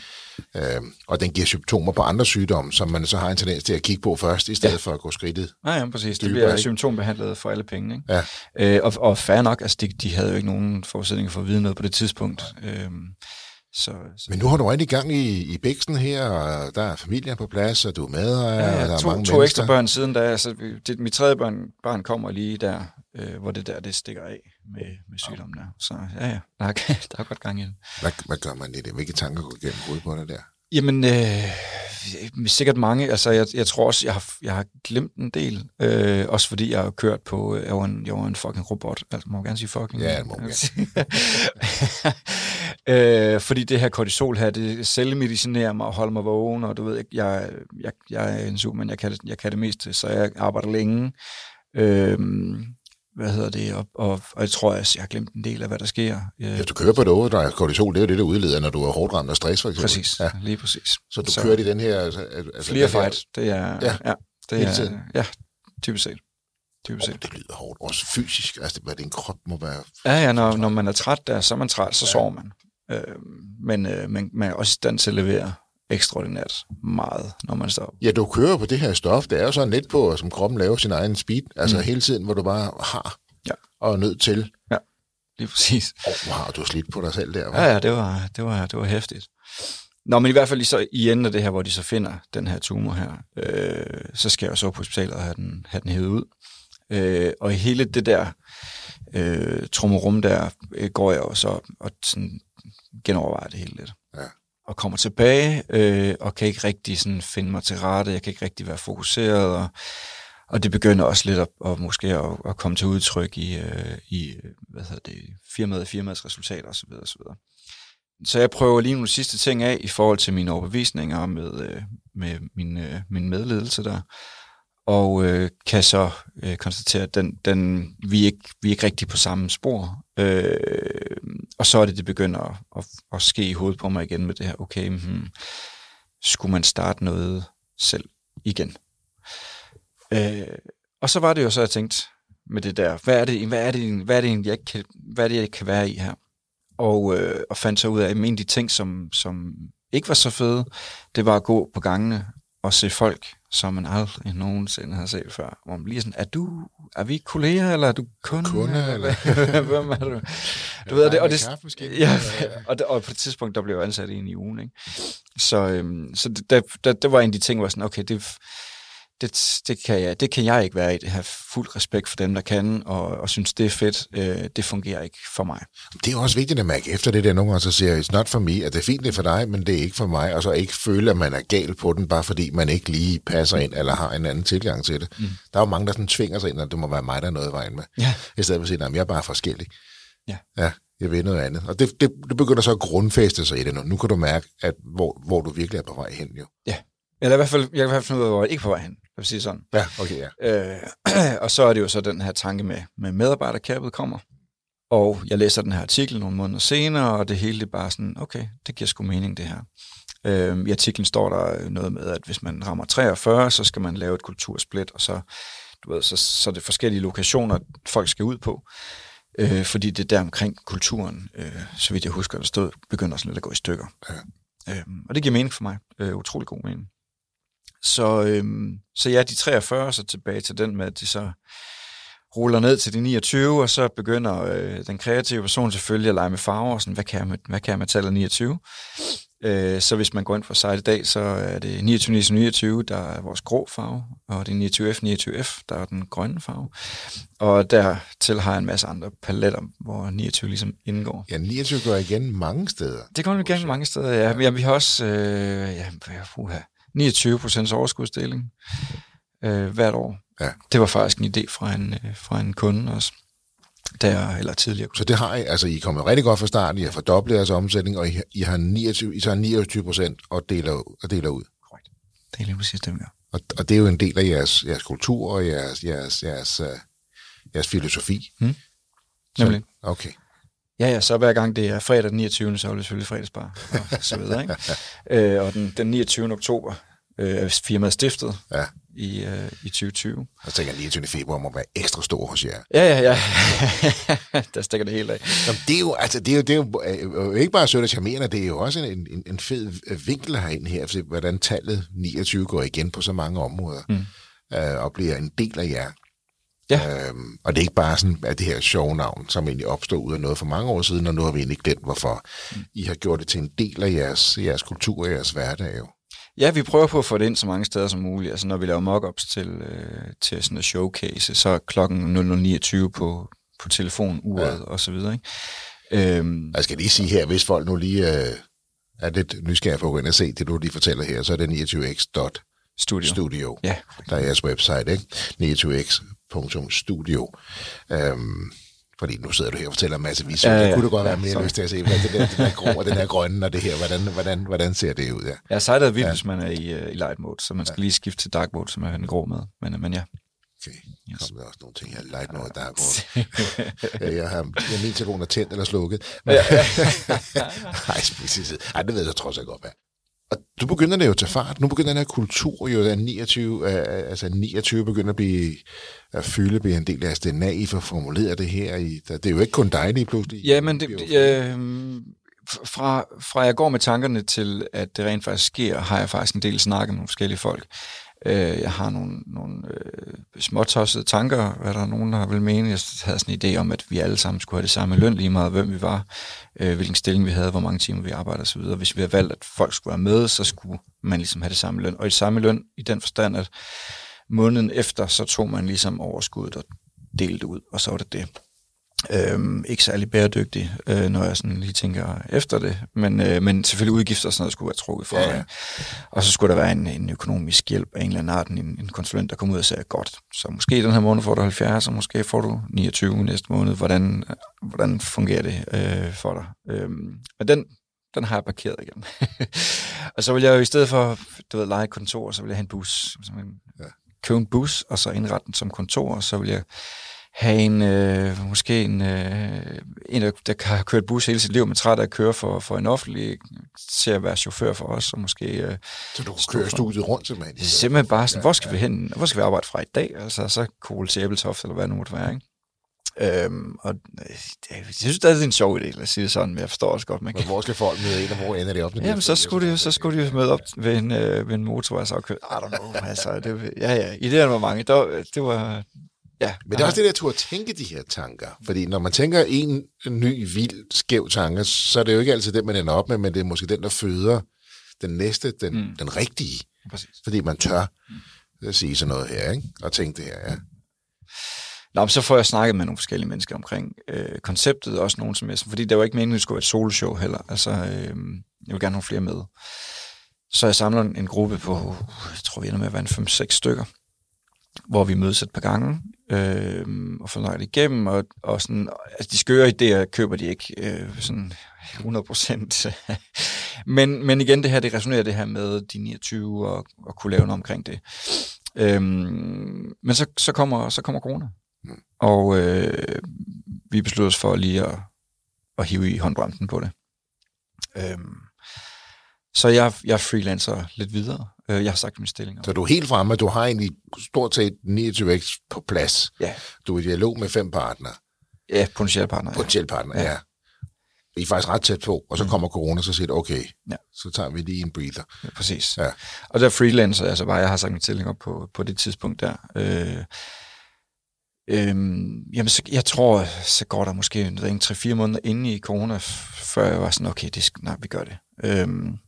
Øhm, og den giver symptomer på andre sygdomme, som man så har en tendens til at kigge på først, i stedet ja. for at gå skridtet. Ja, ja præcis. Det bliver ikke? symptombehandlet for alle penge. Ikke? Ja. Øh, og, og fair nok, altså de, de havde jo ikke nogen forudsætninger for at vide noget på det tidspunkt. Øhm, så, så. Men nu har du rigtig gang i, i Bæksten her, og der er familien på plads, og du er med, og, ja, ja, og der to, er mange to ekstra børn siden da. Altså, det, mit tredje barn, barn kommer lige der, øh, hvor det der det stikker af med, med sygdommen der. Så ja, ja, der er, der er godt gang i det. Hvad, hvad gør man i det? Hvilke tanker går igennem hovedet på det der? Jamen, øh, sikkert mange. Altså, jeg, jeg tror også, jeg har, jeg har glemt en del. Øh, også fordi jeg har kørt på, jeg var en, jeg var en fucking robot. Altså, må jeg gerne sige fucking? Ja, det må gerne. øh, fordi det her kortisol her, det selvmedicinerer mig og holder mig vågen, og du ved, jeg, jeg, jeg er en men jeg kan, jeg kan det meste, så jeg arbejder længe. Øh, hvad hedder det, og, og, og jeg tror, at jeg har glemt en del af, hvad der sker. Ja, du kører på et over, der er kortisol, det er jo det, der udleder, når du er hårdt ramt af stress, for eksempel. Præcis, ja. lige præcis. Så du så, kører i den her... Altså, altså flere fight, det er... Ja, ja det er, tiden. Ja, typisk set. Typisk set. Oh, det lyder hårdt, også fysisk. Altså, hvad din krop må være... Ja, ja, når, når man er træt der, så er man træt, så ja. sover man. Øh, men øh, man, man er også i stand til at levere ekstraordinært meget, når man står Ja, du kører på det her stof. Det er jo sådan lidt på, som kroppen laver sin egen speed. Altså mm. hele tiden, hvor du bare har ja. og er nødt til. Ja, lige præcis. Oh, wow, du har slidt på dig selv der. Hva? Ja, ja, det var, det var, det var hæftigt. Nå, men i hvert fald i, så, i enden af det her, hvor de så finder den her tumor her, øh, så skal jeg så på hospitalet og have den, have den hævet ud. Øh, og i hele det der øh, trummerum der, øh, går jeg jo så og sådan genovervejer det hele lidt. Og kommer tilbage, øh, og kan ikke rigtig sådan finde mig til rette, jeg kan ikke rigtig være fokuseret, og, og det begynder også lidt at, og måske at, at komme til udtryk i, øh, i hvad hedder det, firmaet, firmaets resultater osv. osv. Så jeg prøver lige nogle sidste ting af i forhold til mine overbevisninger med, øh, med min, øh, min medledelse der, og øh, kan så øh, konstatere, at den, den, vi, er ikke, vi er ikke rigtig på samme spor. Øh, og så er det, det begynder at, at, at ske i hovedet på mig igen med det her, okay, hmm, skulle man starte noget selv igen? Øh, og så var det jo så, jeg tænkte med det der, hvad er det, hvad er det, hvad er det egentlig, jeg kan, hvad er det, jeg kan være i her? Og, øh, og fandt så ud af, at en af de ting, som, som ikke var så fede, det var at gå på gangene og se folk, som man aldrig nogensinde har set før. Hvor man lige sådan, er du, er vi kolleger, eller er du kunde? Kunde, eller? Hvem er du? Du ved, det, og, det, ja, og, det, og på et tidspunkt, der blev jeg ansat en i ugen, ikke? Så, øhm, så det, det, det, det, var en af de ting, hvor sådan, okay, det, det, det, kan jeg, det kan jeg ikke være i. Det har fuld respekt for dem, der kan, og, og synes, det er fedt. Øh, det fungerer ikke for mig. Det er også vigtigt at mærke efter det der nogle gange, så siger it's not for me, at det er fint, det er for dig, men det er ikke for mig, og så ikke føle, at man er gal på den, bare fordi man ikke lige passer ind, eller har en anden tilgang til det. Mm. Der er jo mange, der sådan tvinger sig ind, at det må være mig, der er noget i vejen med. Ja. I stedet for at sige, at jeg er bare forskellig. Ja. ja jeg vil noget andet. Og det, det, det begynder så at grundfæste sig i det nu. Nu kan du mærke, at hvor, hvor du virkelig er på vej hen jo. Ja, eller i hvert fald, jeg kan i hvert fald finde ud af, hvor jeg ikke er på vej hen vil sige sådan. Ja, okay, ja. Øh, og så er det jo så den her tanke med, med medarbejderkabet kommer. Og jeg læser den her artikel nogle måneder senere, og det hele det er bare sådan, okay, det giver sgu mening det her. Øh, I artiklen står der noget med, at hvis man rammer 43, så skal man lave et kultursplit, og så, du ved, så, så er det forskellige lokationer, folk skal ud på. Øh, fordi det der omkring kulturen, øh, så vidt jeg husker, der stod, begynder sådan lidt at gå i stykker. Ja. Øh, og det giver mening for mig. Øh, utrolig god mening. Så, øhm, så ja, de 43 så tilbage til den med, at de så ruller ned til de 29, og så begynder øh, den kreative person selvfølgelig at lege med farver, sådan, hvad kan jeg med, hvad kan jeg med tallet 29? Øh, så hvis man går ind for site i dag, så er det 29, 29, 29, der er vores grå farve, og det er 29F, 29F, der er den grønne farve. Og dertil har jeg en masse andre paletter, hvor 29 ligesom indgår. Ja, 29 går igen mange steder. Det går igen mange steder, ja. ja vi har også, øh, ja, uha, 29 procents overskudsdeling øh, hvert år. Ja. Det var faktisk en idé fra en, øh, fra en kunde også. Der, eller tidligere. Så det har I, altså I er kommet rigtig godt fra start, I har fordoblet jeres omsætning, og I, I har 29, I tager 29 procent og deler, og deler ud. Korrekt. Det er lige præcis det, vi gør. Og, og det er jo en del af jeres, jeres kultur og jeres, jeres, jeres, uh, jeres filosofi. Hmm. Nemlig. Så, okay. Ja, ja, så hver gang det er fredag den 29. så er det selvfølgelig fredagsbar og så videre. Ikke? øh, og den, den 29. oktober øh, er firmaet stiftet ja. i, øh, i 2020. Jeg tænker, 29. februar må være ekstra stor hos jer. Ja, ja, ja. der stikker det helt af. Jamen, det er jo, altså, det er jo, det er jo øh, ikke bare sødt og charmerende, det er jo også en, en, en fed vinkel herinde her, for hvordan tallet 29 går igen på så mange områder, mm. øh, og bliver en del af jer. Ja. Øhm, og det er ikke bare sådan, at det her sjove navn, som egentlig opstod ud af noget for mange år siden, og nu har vi egentlig glemt, hvorfor mm. I har gjort det til en del af jeres, jeres kultur og jeres hverdag. Jo. Ja, vi prøver på at få det ind så mange steder som muligt. Altså når vi laver mockups til, øh, til sådan en showcase, så er klokken 00.29 på, på telefonuret ja. og så videre. Ikke? Øhm, jeg skal lige sige her, hvis folk nu lige øh, er lidt nysgerrige på at gå ind og se det, du lige fortæller her, så er det 29x. Studio. Studio. Ja. Der er jeres website, ikke? 29x studio. Øhm, fordi nu sidder du her og fortæller en masse visuelt. Ja, ja, kunne du godt være mere ja, lyst til at se, hvad det der, den der grå og den der grønne og det her, hvordan, hvordan, hvordan ser det ud? Ja, ja sitet er vildt, ja. hvis man er i, uh, i light mode, så man skal ja. lige skifte til dark mode, som er en grå med. Men, men ja. Okay, yes. kom der også nogle ting. Jeg har lagt noget, der er gået. ja, jeg har jeg min telefon er tændt eller slukket. Men, Nej, præcis. Ej, det ved jeg trods alt godt, hvad. Og du begynder det jo til fart. Nu begynder den her kultur jo, at 29, altså 29 begynder at blive at fylde, blive en del af DNA, I for at formulere det her. I, det er jo ikke kun dig lige pludselig. Ja, men det, øh, fra, fra jeg går med tankerne til, at det rent faktisk sker, har jeg faktisk en del snakket med nogle forskellige folk. Øh, jeg har nogle, nogle øh, småtossede tanker, hvad der er nogen, der vil mene. Jeg havde sådan en idé om, at vi alle sammen skulle have det samme løn, lige meget hvem vi var, øh, hvilken stilling vi havde, hvor mange timer vi arbejdede osv. Hvis vi havde valgt, at folk skulle være med, så skulle man ligesom have det samme løn. Og i samme løn i den forstand, at måneden efter, så tog man ligesom overskuddet og delte ud, og så var det det. Øhm, ikke særlig bæredygtig, øh, når jeg sådan lige tænker efter det, men, øh, men selvfølgelig udgifter og sådan noget skulle være trukket fra. Ja. Og så skulle der være en, en økonomisk hjælp af en eller anden art, en, en konsulent, der kommer ud og siger, godt, så måske den her måned får du 70, og måske får du 29 næste måned. Hvordan, hvordan fungerer det øh, for dig? Øhm, men den, den har jeg parkeret igen. og så vil jeg jo i stedet for, du ved, lege kontor, så vil jeg have en bus. Ja. Købe en bus, og så indrette den som kontor, og så vil jeg have en, øh, måske en, øh, en, der har kørt bus hele sit liv, men træt af at køre for, for en offentlig, til at være chauffør for os, og måske... Øh, så du kører studiet rundt simpelthen? Simpelthen bare sådan, ja, hvor skal ja. vi hen? Hvor skal vi arbejde fra i dag? Altså, så Kohl til Æbeltoft, eller hvad det nu måtte være, ikke? Øhm, og øh, jeg synes, det er en sjov idé, lad os sige det sådan, men jeg forstår også godt, man kan... Men hvor skal folk møde ind, og hvor ender det op? Jamen, så skulle, de, så skulle de jo møde op ved en, øh, ved en motorvej, så køre. I don't know, altså, det, ja, ja, idéerne var mange. Det var, det var, Ja, men det er også det der, at tænke de her tanker. Fordi når man tænker en ny, vild, skæv tanke, så er det jo ikke altid den, man ender op med, men det er måske den, der føder den næste, den, mm. den rigtige. Præcis. Fordi man tør mm. sige sådan noget her, ikke? og tænke det her, ja. Nå, så får jeg snakket med nogle forskellige mennesker omkring øh, konceptet, også nogen som jeg, fordi det var ikke meningen, at det skulle være et soloshow heller. Altså, øh, jeg vil gerne have flere med. Så jeg samler en gruppe på, jeg tror vi ender med at være en 5-6 stykker, hvor vi mødes et par gange øh, og får det igennem, og, og sådan, altså de skøre idéer køber de ikke øh, sådan 100 procent. men, men igen, det her, det resonerer det her med de 29 og, og kunne lave noget omkring det. Øhm, men så, så, kommer, så kommer corona. Mm. Og øh, vi beslutter os for lige at, at hive i håndbremsen på det. Øhm, så jeg, jeg freelancer lidt videre. Øh, jeg har sagt min stilling. Så du er helt fremme, du har egentlig stort set 29x på plads. Ja. Du er i dialog med fem partnere. Ja, potentielle partnere. Potentielle partnere, ja. ja. I er faktisk ret tæt på, og så mm. kommer corona, så siger det, okay, ja. så tager vi lige en breather. Ja, præcis. Ja. Og der freelancer, altså bare jeg har sagt min stilling op på, på det tidspunkt der. Øh, Øhm, jamen, så, jeg tror, så går der måske en 3-4 måneder inde i corona, før jeg var sådan, okay, det, nej, vi gør det. Øhm,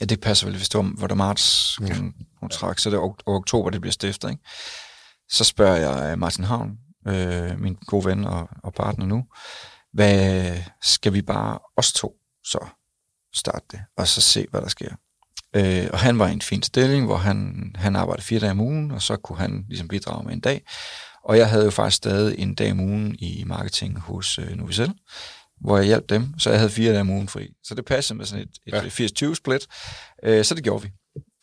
Ja, det passer vel, hvis det var, var det marts, hun, ja. hun trak, så det er oktober, det bliver stiftet. Ikke? Så spørger jeg øh, Martin Havn, øh, min gode ven og, og partner nu, hvad skal vi bare os to så starte det, og så se, hvad der sker. Øh, og han var i en fin stilling, hvor han, han arbejdede fire dage om ugen, og så kunne han ligesom bidrage med en dag. Og jeg havde jo faktisk stadig en dag om ugen i marketing hos øh, Novicel hvor jeg hjalp dem, så jeg havde fire dage om ugen fri. Så det passede med sådan et, et ja. 80-20 split, øh, så det gjorde vi.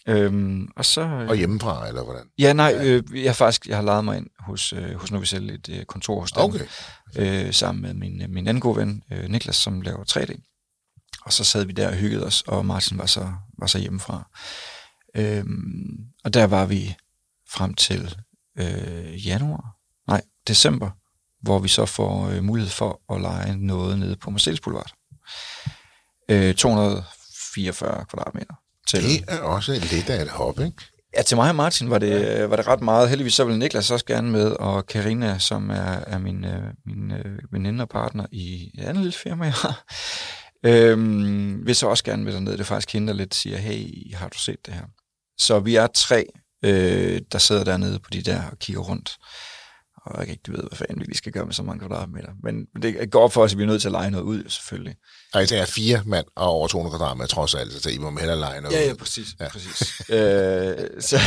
Øhm, og, så, øh, og hjemmefra, eller hvordan? Ja, nej, øh, jeg har faktisk jeg har lejet mig ind hos, øh, hos Novicel, et øh, kontor hos dem, okay. øh, sammen med min, øh, min anden gode ven, øh, Niklas, som laver 3D. Og så sad vi der og hyggede os, og Martin var så, var så hjemmefra. Øhm, og der var vi frem til øh, januar, nej, december hvor vi så får øh, mulighed for at lege noget nede på Marcellus Boulevard. Øh, 244 kvadratmeter. Til, det er også lidt af et hop, ikke? Ja, til mig og Martin var det, ja. var det ret meget. Heldigvis så vil Niklas også gerne med, og Karina, som er, er min, øh, min øh, veninde og partner i et andet lille firma, jeg har, øhm, vil så også gerne med dernede. Det er faktisk hende, der lidt siger, hey, har du set det her? Så vi er tre, øh, der sidder dernede på de der og kigger rundt og jeg ikke ved, hvad fanden vi lige skal gøre med så mange kvadratmeter. Men det går op for os, at vi er nødt til at lege noget ud, selvfølgelig. Altså, jeg er fire mand og over 200 kvadratmeter, trods alt, så I må hellere lege noget Ja, ud. ja, præcis. Ja. præcis. øh, så,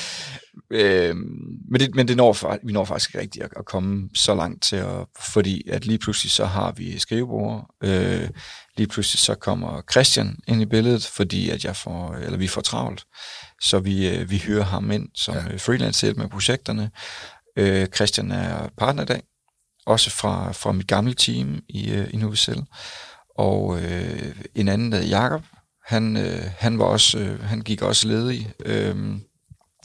øh, men det, men det når, vi når faktisk ikke rigtigt at, at komme så langt til, at, fordi at lige pludselig så har vi skrivebord, øh, lige pludselig så kommer Christian ind i billedet, fordi at jeg får, eller vi får travlt, så vi, øh, vi hyrer ham ind som ja. freelance med projekterne. Øh, Christian er partner i dag, også fra, fra mit gamle team i, øh, i Novicell. Og øh, en anden, der Jakob, han, øh, han, var også, øh, han gik også ledig. Øh,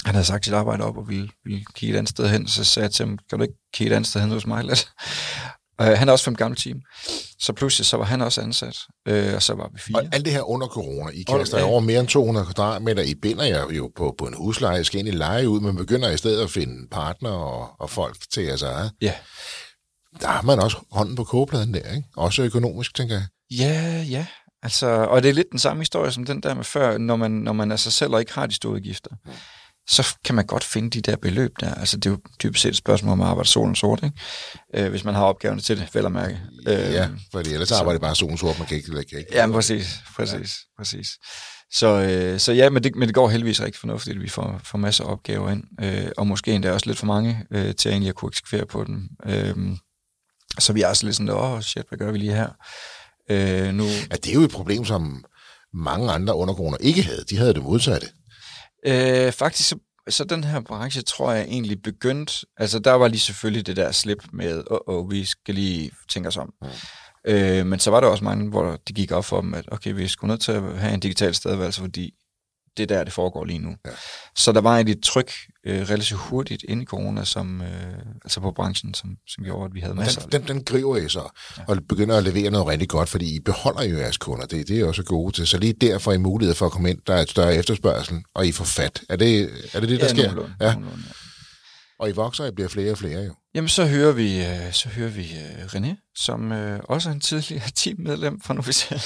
han havde sagt sit arbejde op og ville, ville kigge et andet sted hen, så sagde jeg til ham, kan du ikke kigge et andet sted hen hos mig lidt? Uh, han er også fra mit gamle team. Så pludselig så var han også ansat, uh, og så var vi fire. Og alt det her under corona, I kaster ja. ja. over mere end 200 kvadratmeter, I binder jer jo på, på en husleje, skal egentlig lege ud, men begynder i stedet at finde partner og, og folk til jeres eget. Ja. Der har man også hånden på kogepladen der, ikke? Også økonomisk, tænker jeg. Ja, ja. Altså, og det er lidt den samme historie som den der med før, når man, når man af sig selv og ikke har de store udgifter. Så kan man godt finde de der beløb der. Altså, det er jo dybest set et spørgsmål om at arbejde solen sort, ikke? Øh, hvis man har opgaverne til det, vel at mærke. Øh, Ja, fordi ellers så- arbejder det bare solen sort, man kan ikke... Kan ikke Ja, præcis, præcis, ja. præcis. Så, øh, så ja, men det, men det går heldigvis rigtig fornuftigt, at vi får, får masser af opgaver ind, øh, og måske endda også lidt for mange øh, til egentlig at kunne eksekvere på dem. Øh, så vi er også lidt sådan, åh oh, shit, hvad gør vi lige her? Øh, nu, Ja, det er jo et problem, som mange andre under corona ikke havde. De havde det modsatte. Øh, faktisk, så, så den her branche, tror jeg egentlig begyndt, altså der var lige selvfølgelig det der slip med, åh, oh, oh, vi skal lige tænke os om. Mm. Øh, men så var der også mange, hvor det gik op for dem, at okay, vi sgu nødt til at have en digital stedvalgelse, fordi det er der, det foregår lige nu. Ja. Så der var et tryk øh, relativt hurtigt ind i corona, som, øh, altså på branchen, som, som gjorde, at vi havde masser af Den, den, den griber I så, og begynder at levere noget rigtig godt, fordi I beholder jo jeres kunder. Det, det er også gode til. Så lige derfor er I mulighed for at komme ind. Der er et større efterspørgsel, og I får fat. Er det er det, det der ja, sker? nogenlunde, Ja. nogenlunde, ja. Og I vokser, og I bliver flere og flere jo. Jamen, så hører vi, øh, så hører vi øh, René, som øh, også er en tidligere teammedlem fra Novicel.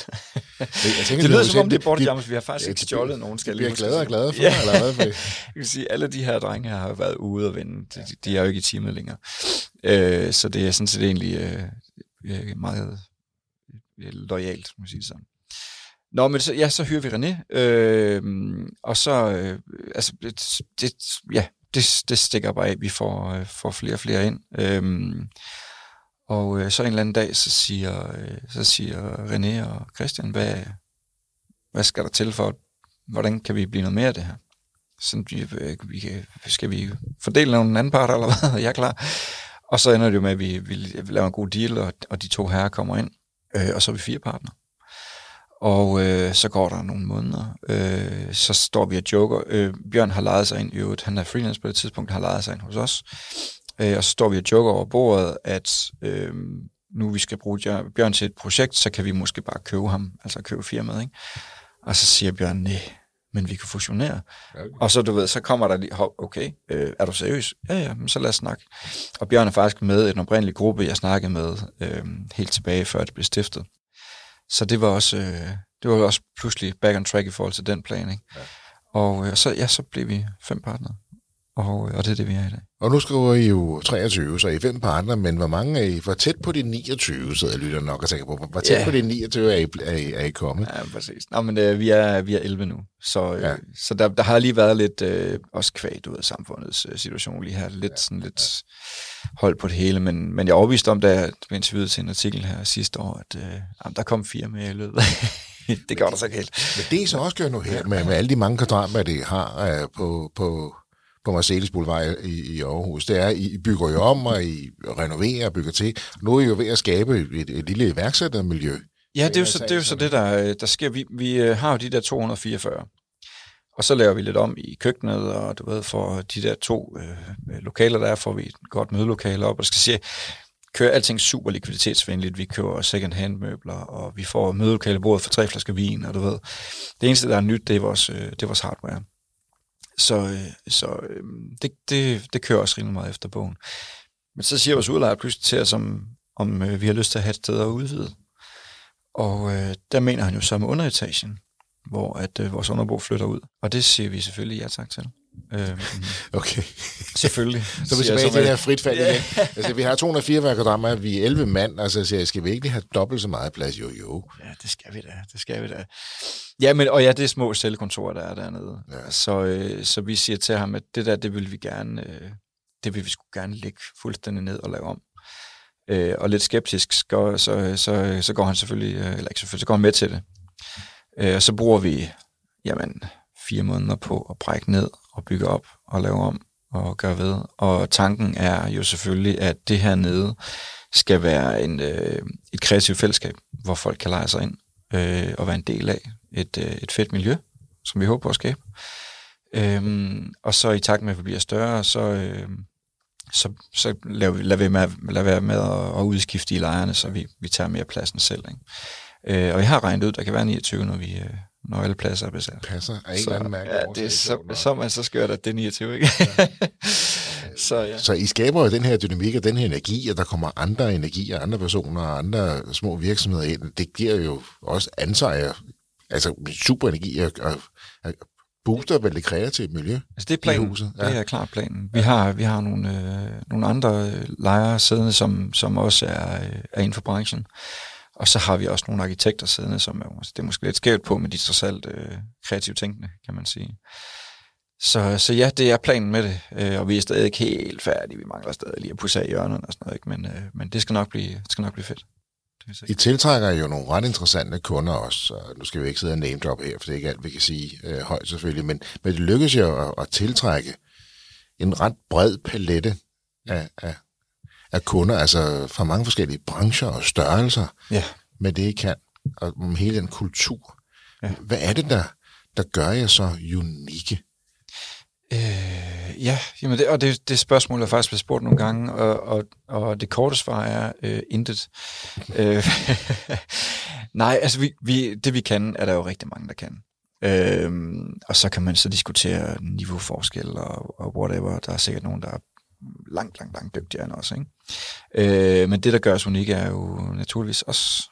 Jeg tænker, det lyder er som om det er de- bortjammers, vi har faktisk ikke stjålet nogen, skal jeg lige gladere og gladere for, Ja. eller hvad? Jeg kan sige, alle de her drenge her har været ude og vinde. De, de, er jo ikke i teamet længere. Øh, så det er sådan set egentlig øh, meget lojalt, må jeg sige sådan. Nå, men så, ja, så hører vi René, øh, og så, øh, altså, det, det, ja, det, det stikker bare af, vi får, øh, får flere og flere ind. Øhm, og øh, så en eller anden dag, så siger, øh, så siger René og Christian, hvad, hvad skal der til for, hvordan kan vi blive noget mere af det her? Sådan, vi, øh, vi, kan- skal vi fordele nogle anden part, eller hvad? Jeg er klar. Og så ender det jo med, at vi, vi laver en god deal, og, og de to herrer kommer ind, øh, og så er vi fire partner. Og øh, så går der nogle måneder, øh, så står vi og joker. Øh, Bjørn har lejet sig ind i øvrigt, han er freelance på det tidspunkt, har lejet sig ind hos os. Øh, og så står vi og joker over bordet, at øh, nu vi skal bruge Bjørn- til et projekt, så kan vi måske bare købe ham, altså købe firmaet. Ikke? Og så siger Bjørn, nej, men vi kan fusionere. Okay. Og så, du ved, så kommer der lige, okay, øh, er du seriøs? Ja, ja, men så lad os snakke. Og Bjørn er faktisk med i den oprindelige gruppe, jeg snakkede med øh, helt tilbage, før det blev stiftet. Så det var også, øh, det var også pludselig back on track i forhold til den plan, ikke? Ja. Og øh, så, ja, så blev vi fem partnere. Og, øh, og det er det, vi er i dag. Og nu skriver I jo 23, så I er fem partner, men hvor mange er I? Hvor tæt på de 29, sidder lytter nok og tænker på. Hvor- tæt Ja. på de 29 er I, er I, er I kommet? Ja, præcis. Nå, men øh, vi, er, vi er 11 nu, så, øh, Ja. så der, der har lige været lidt øh, også kvægt ud af samfundets øh, situation lige her. Lidt, ja. sådan lidt hold på det hele, men, men jeg er overbevist om, da jeg blev interviewet til en artikel her sidste år, at øh, jamen, der kom fire med i løbet. det gør der så ikke helt. Men det er så også gør nu her, med, med alle de mange kvadratmeter, det har øh, på, på, på Mercedes Boulevard i, i Aarhus, det er, at I bygger jo om, og I renoverer og bygger til. Nu er I jo ved at skabe et, et lille iværksættermiljø. Ja, det er jo Øh, så det, er jo så det der, øh, der sker. Vi, vi øh, har jo de der 244, og så laver vi lidt om i køkkenet, og du ved, for de der to øh, lokaler der, får vi et godt mødelokale op, og skal se, kører alting super likviditetsvenligt. Vi køber second hand møbler, og vi får mødelokale bordet for tre flasker vin, og du ved. Det eneste, der er nyt, det er vores, øh, det er vores hardware. Så, øh, så øh, det, det, det kører også rimelig meget efter bogen. Men så siger vores udlejer pludselig til os, om, om øh, vi har lyst til at have et sted at udvide. Og øh, der mener han jo så med underetagen, hvor at øh, vores underbo flytter ud. Og det siger vi selvfølgelig ja tak til. Øh, Okay. selvfølgelig. Så er vi tilbage til det her frit fald igen. Altså, vi har 204 kvadratmeter, vi er 11 mand, altså siger jeg, skal vi ikke have dobbelt så meget plads? Jo, jo. Ja, det skal vi da, det skal vi da. Ja, men, og ja, det er små cellekontorer, der er dernede. Ja. Så, øh, så vi siger til ham, at det der, det vil vi gerne, øh, det vil vi sgu gerne lægge fuldstændig ned og lave om. Øh, og lidt skeptisk, så, så, så, så går han selvfølgelig, øh, eller ikke selvfølgelig, så går han med til det. Øh, og så bruger vi, jamen, fire måneder på at brække ned og bygge op og lave om og gøre ved. Og tanken er jo selvfølgelig, at det her nede skal være en, øh, et kreativt fællesskab, hvor folk kan lege sig ind øh, og være en del af et, øh, et fedt miljø, som vi håber på at skabe. Øhm, og så i takt med, at vi bliver større, så, øh, så, så lader vi, lader vi med, lader være med at, at udskifte i lejrene, så vi, vi tager mere pladsen selv. Ikke? Øh, og vi har regnet ud, der kan være 29, når, vi, øh, når alle pladser er besat. Passer af en Så, anden mærke. ja, det er så, så, man så skørt, at det er 29, ikke? så ja. Så I skaber jo den her dynamik og den her energi, og der kommer andre energier, andre personer og andre små virksomheder ind. Det giver jo også ansvar, altså super energi og, og, og booster vel det kreative miljø. Altså det er planen. huset, Ja. ja. Det er klart planen. Vi har, vi har nogle, øh, nogle andre øh, lejere siddende, som, som også er, øh, er inden for branchen. Og så har vi også nogle arkitekter siddende, som er, altså, det er måske lidt skævt på, men de er trods alt øh, kreativt tænkende, kan man sige. Så, så ja, det er planen med det, øh, og vi er stadig ikke helt færdige. Vi mangler stadig lige at pusse af hjørnerne og sådan noget, ikke? Men, øh, men det skal nok blive, det skal nok blive fedt. Det I tiltrækker jo nogle ret interessante kunder også, og nu skal vi ikke sidde og name drop her, for det er ikke alt, vi kan sige øh, højt selvfølgelig, men, men det lykkes jo at, at tiltrække en ret bred palette af, af, af kunder, altså fra mange forskellige brancher og størrelser, Ja. med det I kan, og om hele den kultur. Ja. Hvad er det, der, der gør jer så unikke? Øh, ja, jamen det, og det, det spørgsmål er faktisk blevet spurgt nogle gange, og, og, og det korte svar er øh, intet. øh, nej, altså vi, vi, det vi kan, er der jo rigtig mange, der kan. Øh, og så kan man så diskutere niveauforskel og, og whatever. Der er sikkert nogen, der er langt, langt, langt dygtigere end os. Ikke? Øh, men det, der gør os unikke, er jo naturligvis os.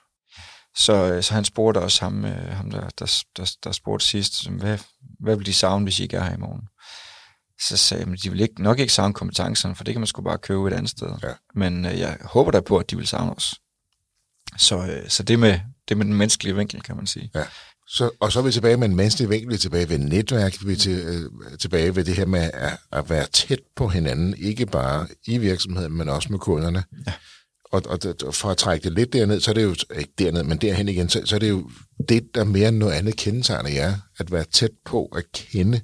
Så, så han spurgte også ham, øh, ham der, der, der, der spurgte sidst, hvad, hvad vil de savne, hvis I ikke er her i morgen? Så sagde jeg, at de vil ikke, nok ikke savne kompetencerne, for det kan man sgu bare købe et andet sted. Ja. Men øh, jeg håber da på, at de vil savne os. Så, øh, så det, med, det med den menneskelige vinkel, kan man sige. Ja. Så, og så er vi tilbage med en menneskelig vinkel, vi er tilbage ved netværk, vi er til, øh, tilbage ved det her med at, at være tæt på hinanden, ikke bare i virksomheden, men også med kunderne. Ja. Og, og, og for at trække det lidt derned, så er det jo, ikke derned, men derhen igen, så, så er det jo det, der mere end noget andet kendetegner jer, at være tæt på at kende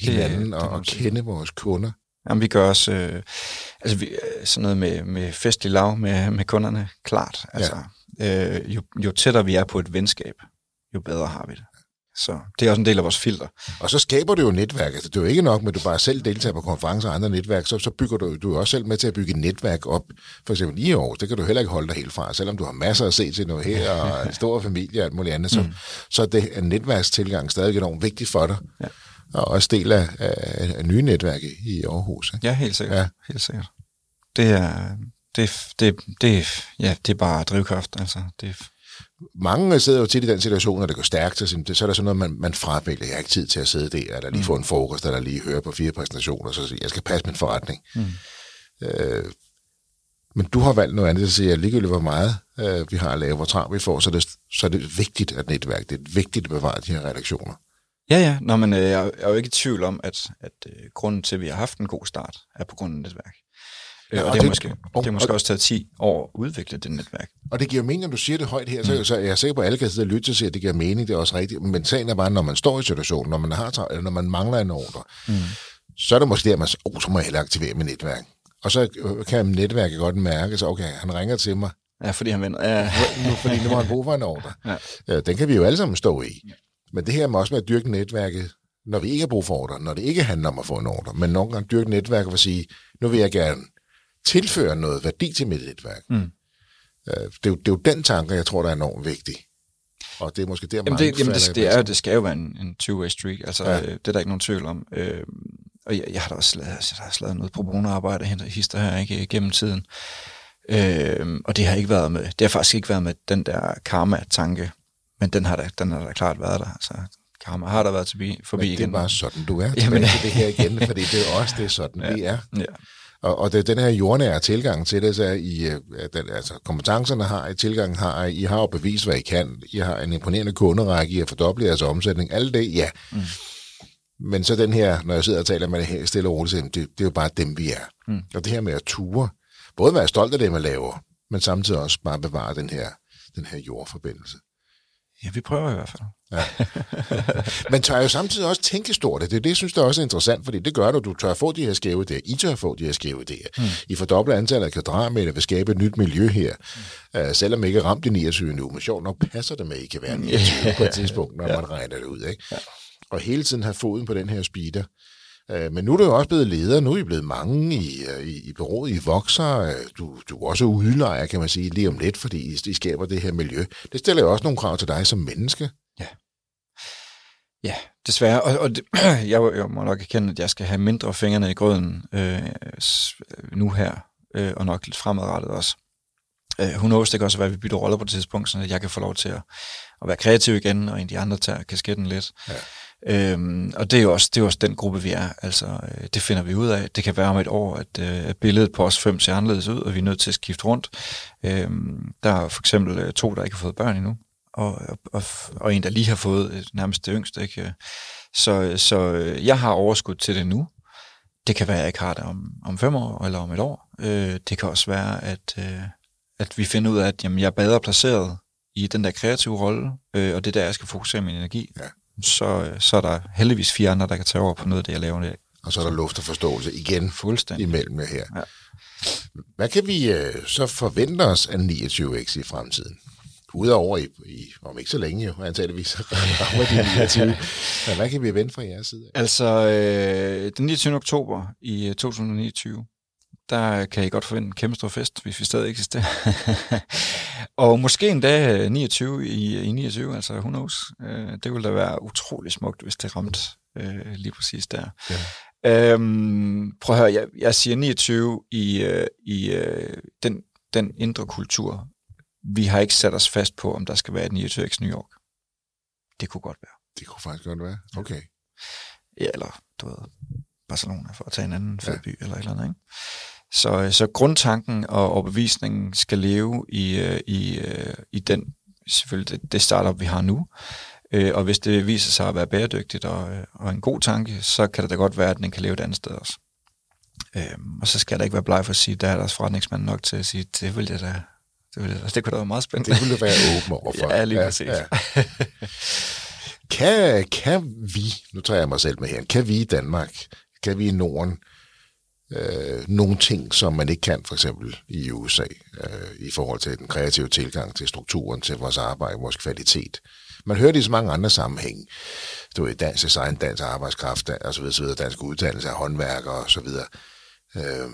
hinanden det og, og kende vores kunder. Jamen, vi gør også øh, altså vi, øh, sådan noget med, med festlig lav med, med kunderne, klart. Altså, ja. øh, jo, jo tættere vi er på et venskab, jo bedre har vi det. Så det er også en del af vores filter. Og så skaber du jo netværk. Altså, det er jo ikke nok med, at du bare selv deltager på konferencer og andre netværk. Så, så bygger du, du er også selv med til at bygge et netværk op. For eksempel i år, det kan du heller ikke holde dig helt fra. Selvom du har masser at se til noget her, og en stor familie og alt muligt andet, så, mm. så det er netværkstilgang stadig enormt vigtigt for dig. Ja. Og også del af, af, af nye netværk i- Aarhus. Ikke? Ja, helt sikkert. Ja. Helt sikkert. Det er, det, det, det, ja, det er bare drivkraft. Altså, det, Mange sidder jo tit i den situation, når det går stærkt, så, så er der sådan noget, man, man fravælger. Jeg har ikke tid til at sidde der, eller lige få en frokost, eller lige høre på fire præsentationer, så jeg skal passe min forretning. Mm. Øh, men du har valgt noget andet, så siger jeg, ligegyldigt hvor meget øh, vi har at lave, hvor travlt vi får, så er, det, så er det vigtigt at netværk. Det er vigtigt at bevare de her redaktioner. Ja, ja. Nå, men øh, jeg er jo ikke i tvivl om, at, at øh, grunden til, at vi har haft en god start, er på grund af netværk. Øh, Ja, og og det, har måske, og- det har måske også taget 10 år at udvikle det netværk. Og det giver mening, når du siger det højt her, så, så er jeg sikker på, at alle kan sidde og lytte til sig, at det giver mening, det er også rigtigt. Men sagen er bare, når man står i situationen, når man, har, eller når man mangler en ordre, mm. så er det måske der, man siger, oh, så må jeg hellere aktivere mit netværk. Og så øh, kan netværket godt mærke, så okay, han ringer til mig, Ja, fordi han vender. Ja, nu, fordi nu har han brug for en ordre. Ja. Ja, den kan vi jo alle sammen stå i. Men det her med også med at dyrke netværket, når vi ikke har brug for ordre, når det ikke handler om at få en ordre, men nogle gange dyrke netværket for at sige, nu vil jeg gerne tilføre noget værdi til mit netværk. Mm. Øh, Det, er jo, det er jo den tanke, jeg tror, der er enormt vigtig. Og det er måske der, Jamen, mange det, jamen det, det, er, det skal jo være en, en two-way street. Altså, Ja. øh, det er der ikke nogen tvivl om. Øh, og jeg, jeg har da også lavet, jeg har også lavet noget pro bono-arbejde hen hister her ikke, gennem tiden. Øh, og det har ikke været med, det har faktisk ikke været med den der karma-tanke, men den har da, den har da klart været der. Altså, Karma har der været til forbi Men igen. det er bare sådan, du er. Jamen, til det her igen, fordi det er også det er sådan, ja. vi er. Ja. Og, og det, den her jordnære tilgang til det, så er I, øh, den, altså kompetencerne har I, tilgangen har I, I har jo bevist, hvad I kan, I har en imponerende kunderække, I har fordoblet jeres omsætning, alt det, ja. Mm. Men så den her, når jeg sidder og taler med det her stille og roligt, det, det er jo bare dem, vi er. Mm. Og det her med at ture, både være stolt af det, man laver, men samtidig også bare bevare den her, den her jordforbindelse. Ja, vi prøver i hvert fald. Ja. Men tør jo samtidig også tænke stort. Det, det synes jeg også er interessant, fordi det gør du. Du tør få de her skæve idéer. I tør få de her skæve idéer. Mm. I fordobler antallet af kvadratmeter vil skabe et nyt miljø her. Mm. Uh, selvom I ikke er ramt i 29 nu, men sjovt nok passer det med, at I kan være 29 på et tidspunkt, når ja. man regner det ud. Ikke? Ja. Og hele tiden have foden på den her speeder. Uh, men nu er du jo også blevet leder. Nu er I blevet mange i, uh, i, i bureauet. I vokser. Du, du er også udlejer, kan man sige, lige om lidt, fordi I, I skaber det her miljø. Det stiller jo også nogle krav til dig som menneske. Ja. Ja, desværre. Og, og det, jeg, jeg må nok erkende, at jeg skal have mindre fingrene i grøden øh, nu her, øh, og nok lidt fremadrettet også. Øh, hun knows, det kan også være, at vi bytter roller på det tidspunkt, så jeg kan få lov til at, at være kreativ igen, og en af de andre tager kasketten lidt. Ja. Øhm, og det er, jo også, det er jo også den gruppe, vi er. Altså, øh, det finder vi ud af. Det kan være om et år, at, øh, at billedet på os fem ser anderledes ud, og vi er nødt til at skifte rundt. Øhm, der er for eksempel øh, to, der ikke har fået børn endnu og, og, og en, der lige har fået nærmest det yngste. Ikke? Så, så jeg har overskud til det nu. Det kan være, at jeg ikke har det om, om fem år eller om et år. Øh, det kan også være, at, øh, at vi finder ud af, at jamen, jeg er bedre placeret i den der kreative rolle, øh, og det er der, jeg skal fokusere min energi. Ja. Så, så er der heldigvis fire andre, der kan tage over på noget af det, jeg laver. Og så er der luft og forståelse igen Fuldstændig. imellem her. Ja. Hvad kan vi øh, så forvente os af 29X i fremtiden? Udover i, i, om ikke så længe jo, antageligvis rammer de 29. Men hvad kan vi vente fra jeres side? Altså, øh, den 29. oktober i 2029, der kan I godt forvente en kæmpe stor fest, hvis vi stadig eksisterer. og måske endda 29 i, i 29, altså who knows. Øh, det ville da være utrolig smukt, hvis det ramte øh, lige præcis der. Ja. Øhm, prøv at høre, jeg, jeg siger 29 i, øh, i øh, den, den indre kultur, vi har ikke sat os fast på, om der skal være et 29X New York. Det kunne godt være. Det kunne faktisk godt være. Okay. Ja, eller du ved, Barcelona for at tage en anden fed ja. by eller et eller andet. Ikke? Så, så grundtanken og overbevisningen skal leve i, øh, i, øh, i den, selvfølgelig det, det startup, vi har nu. Øh, og hvis det viser sig at være bæredygtigt og, og en god tanke, så kan det da godt være, at den kan leve et andet sted også. Øhm, og så skal der ikke være bleg for at sige, der er deres forretningsmand nok til at sige, det vil jeg da det, ville, det kunne da være meget spændende. Det ville være åben overfor. ja, lige præcis. Ja, ja. kan, kan vi, nu tager jeg mig selv med her, kan vi i Danmark, kan vi i Norden, øh, nogle ting, som man ikke kan for eksempel i USA, øh, i forhold til den kreative tilgang til strukturen, til vores arbejde, vores kvalitet. Man hører det i så mange andre sammenhænge. Du er dansk design, dansk arbejdskraft, og så videre, så videre dansk uddannelse af håndværkere og så videre. Øh,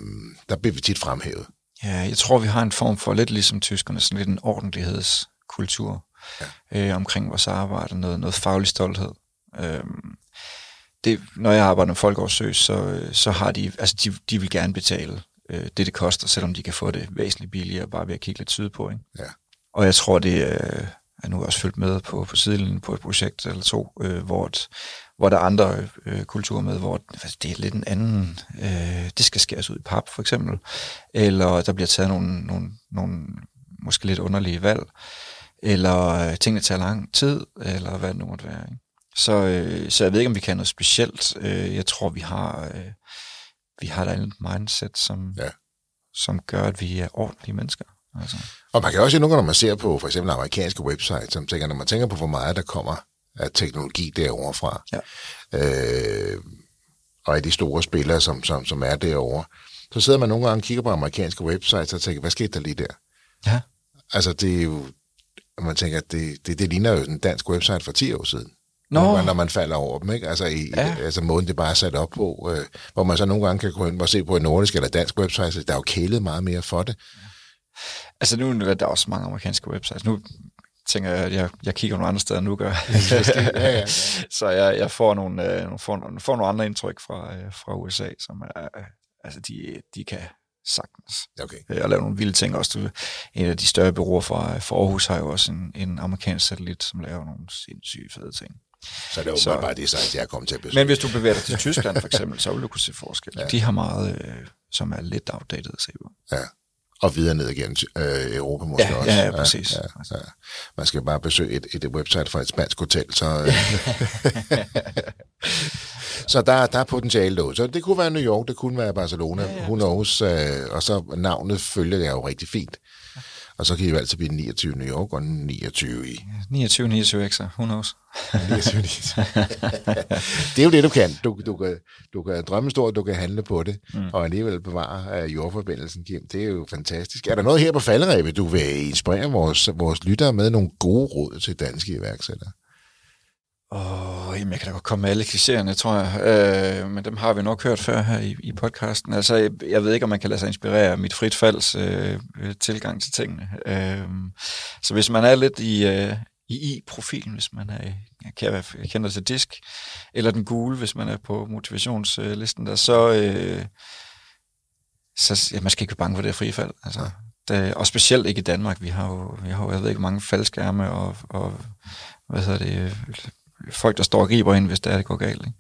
der bliver vi tit fremhævet. Ja, jeg tror, vi har en form for, lidt ligesom tyskerne, sådan lidt en ordentlighedskultur ja. øh, omkring vores arbejde, noget, noget faglig stolthed. Øh, det, når jeg arbejder med folk oversøs, så, så har de, altså de, de vil gerne betale øh, det, det koster, selvom de kan få det væsentligt billigere, bare ved at kigge lidt syd på. Ikke? Ja. Og jeg tror, det øh, er nu også følt med på, på sidelinjen på et projekt eller to, øh, hvor, et, hvor der er andre øh, kulturer med, hvor det er lidt en anden, øh, det skal skæres ud i pap for eksempel, eller der bliver taget nogle, nogle, nogle måske lidt underlige valg, eller øh, tingene tager lang tid, eller hvad det nu måtte være. Ikke? Så, øh, så jeg ved ikke, om vi kan noget specielt. Øh, jeg tror, vi har, øh, vi har et andet mindset, som, ja. som gør, at vi er ordentlige mennesker. Altså. Og man kan også se nogle når man ser på for eksempel amerikanske websites, som tænker, når man tænker på, hvor meget der kommer af teknologi derovre fra, ja. øh, og af de store spillere, som, som, som er derovre, så sidder man nogle gange og kigger på amerikanske websites og tænker, hvad skete der lige der? Ja. Altså, det er jo, man tænker, det, det, det ligner jo en dansk website for 10 år siden. Nå. Gange, når man falder over dem, ikke? Altså, i, ja. altså måden, det bare er sat op på, øh, hvor man så nogle gange kan gå ind og se på en nordisk eller dansk website, så der er jo kælet meget mere for det. Altså nu er der også mange amerikanske websites. Nu tænker jeg, at jeg, jeg kigger nogle andre steder, nu gør ja, ja, ja. Så jeg, jeg får, nogle, øh, får, får nogle andre indtryk fra, øh, fra USA, som er, altså de, de kan sagtens. Okay. Øh, og lave nogle vilde ting også. En af de større bureauer fra, fra Aarhus har jo også en, en amerikansk satellit, som laver nogle sindssyge fede ting. Så det er så, bare det, så jeg kommer til at besøge. Men hvis du bevæger dig til Tyskland for eksempel, så vil du kunne se forskel. Ja. De har meget, øh, som er lidt outdated at se på. Ja, og videre ned igen øh, Europa måske ja, også. Ja, ja, præcis. Ja, ja, ja. Man skal bare besøge et, et website fra et spansk hotel, så... Øh. så der, der er potentiale derude. Så det kunne være New York, det kunne være Barcelona, ja, ja, who knows, øh, og så navnet følger det jo rigtig fint. Og så kan I jo altid blive 29 i New York og 29 i... 29, 29 ekstra, who knows? 29, 29. det er jo det, du kan. Du, du, kan. du kan drømme stort, du kan handle på det, mm. og alligevel bevare uh, jordforbindelsen, Kim. Det er jo fantastisk. Er der noget her på falderæbet, du vil inspirere vores, vores lyttere med nogle gode råd til danske iværksættere? Åh, jamen jeg kan da godt komme med alle klichéerne, tror jeg. Øh, men dem har vi nok hørt før her i, i podcasten. Altså, jeg, jeg ved ikke, om man kan lade sig inspirere af mit frit falds øh, tilgang til tingene. Øh, så hvis man er lidt i, øh, i I-profilen, hvis man er, kan jeg kender til disk, eller den gule, hvis man er på motivationslisten der, så, øh, så ja, man skal ikke være bange for det frie fald. Altså, det, og specielt ikke i Danmark. Vi har jo, vi har jo jeg ved ikke, mange faldskærme og, og hvad hedder det, folk, der står og griber ind, hvis det er, det går galt. Ikke?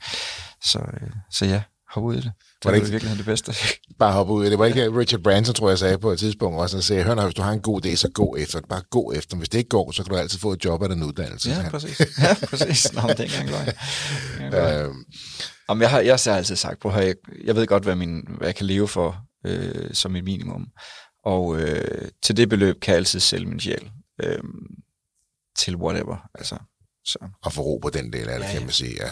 Så, øh, så ja, hop ud i det. Det var, det ikke, virkelig det bedste. Bare hoppe ud i det. Var ikke Richard Branson, tror jeg, sagde på et tidspunkt også, at sagde, hør når, hvis du har en god idé, så gå efter det. Bare gå efter Hvis det ikke går, så kan du altid få et job eller en uddannelse. Ja, præcis. Ja, præcis. Nå, det er ikke engang øhm. Om jeg, har, jeg har altid sagt, på jeg, jeg ved godt, hvad, min, hvad jeg kan leve for øh, som et minimum. Og øh, til det beløb kan jeg altid sælge min sjæl. Øh, til whatever. Altså, så. Og på den del af det, ja, kan man sige, ja.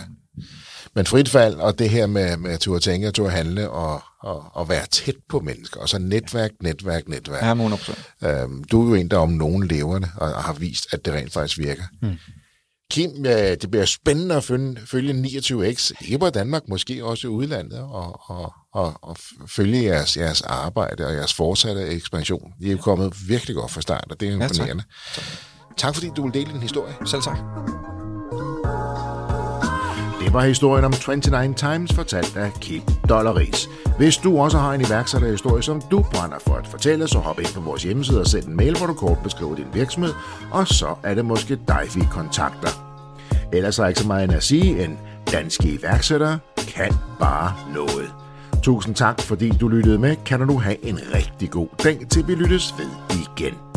Men frit fald, og det her med, med at turde tænke, at turde handle, og, og, og være tæt på mennesker, og så netværk, netværk, netværk. Ja, 100%. Øhm, du er jo en, der om nogen lever det, og, og har vist, at det rent faktisk virker. Hmm. Kim, ja, det bliver spændende at følge, følge 29X, ikke bare Danmark, måske også i udlandet, og, og, og, og følge jeres, jeres arbejde og jeres fortsatte ekspansion. I er kommet virkelig godt fra start, og det er imponerende. Ja, tak. Tak Tak fordi du vil dele din historie. Selv tak. Det var historien om 29 Times fortalt af Kim Dollaris. Hvis du også har en iværksætterhistorie, som du brænder for at fortælle, så hop ind på vores hjemmeside og send en mail, hvor du kort beskriver din virksomhed, og så er det måske dig, vi kontakter. Ellers er ikke så meget at sige, en danske iværksættere kan bare noget. Tusind tak, fordi du lyttede med. Kan du have en rigtig god dag, til vi lyttes ved igen.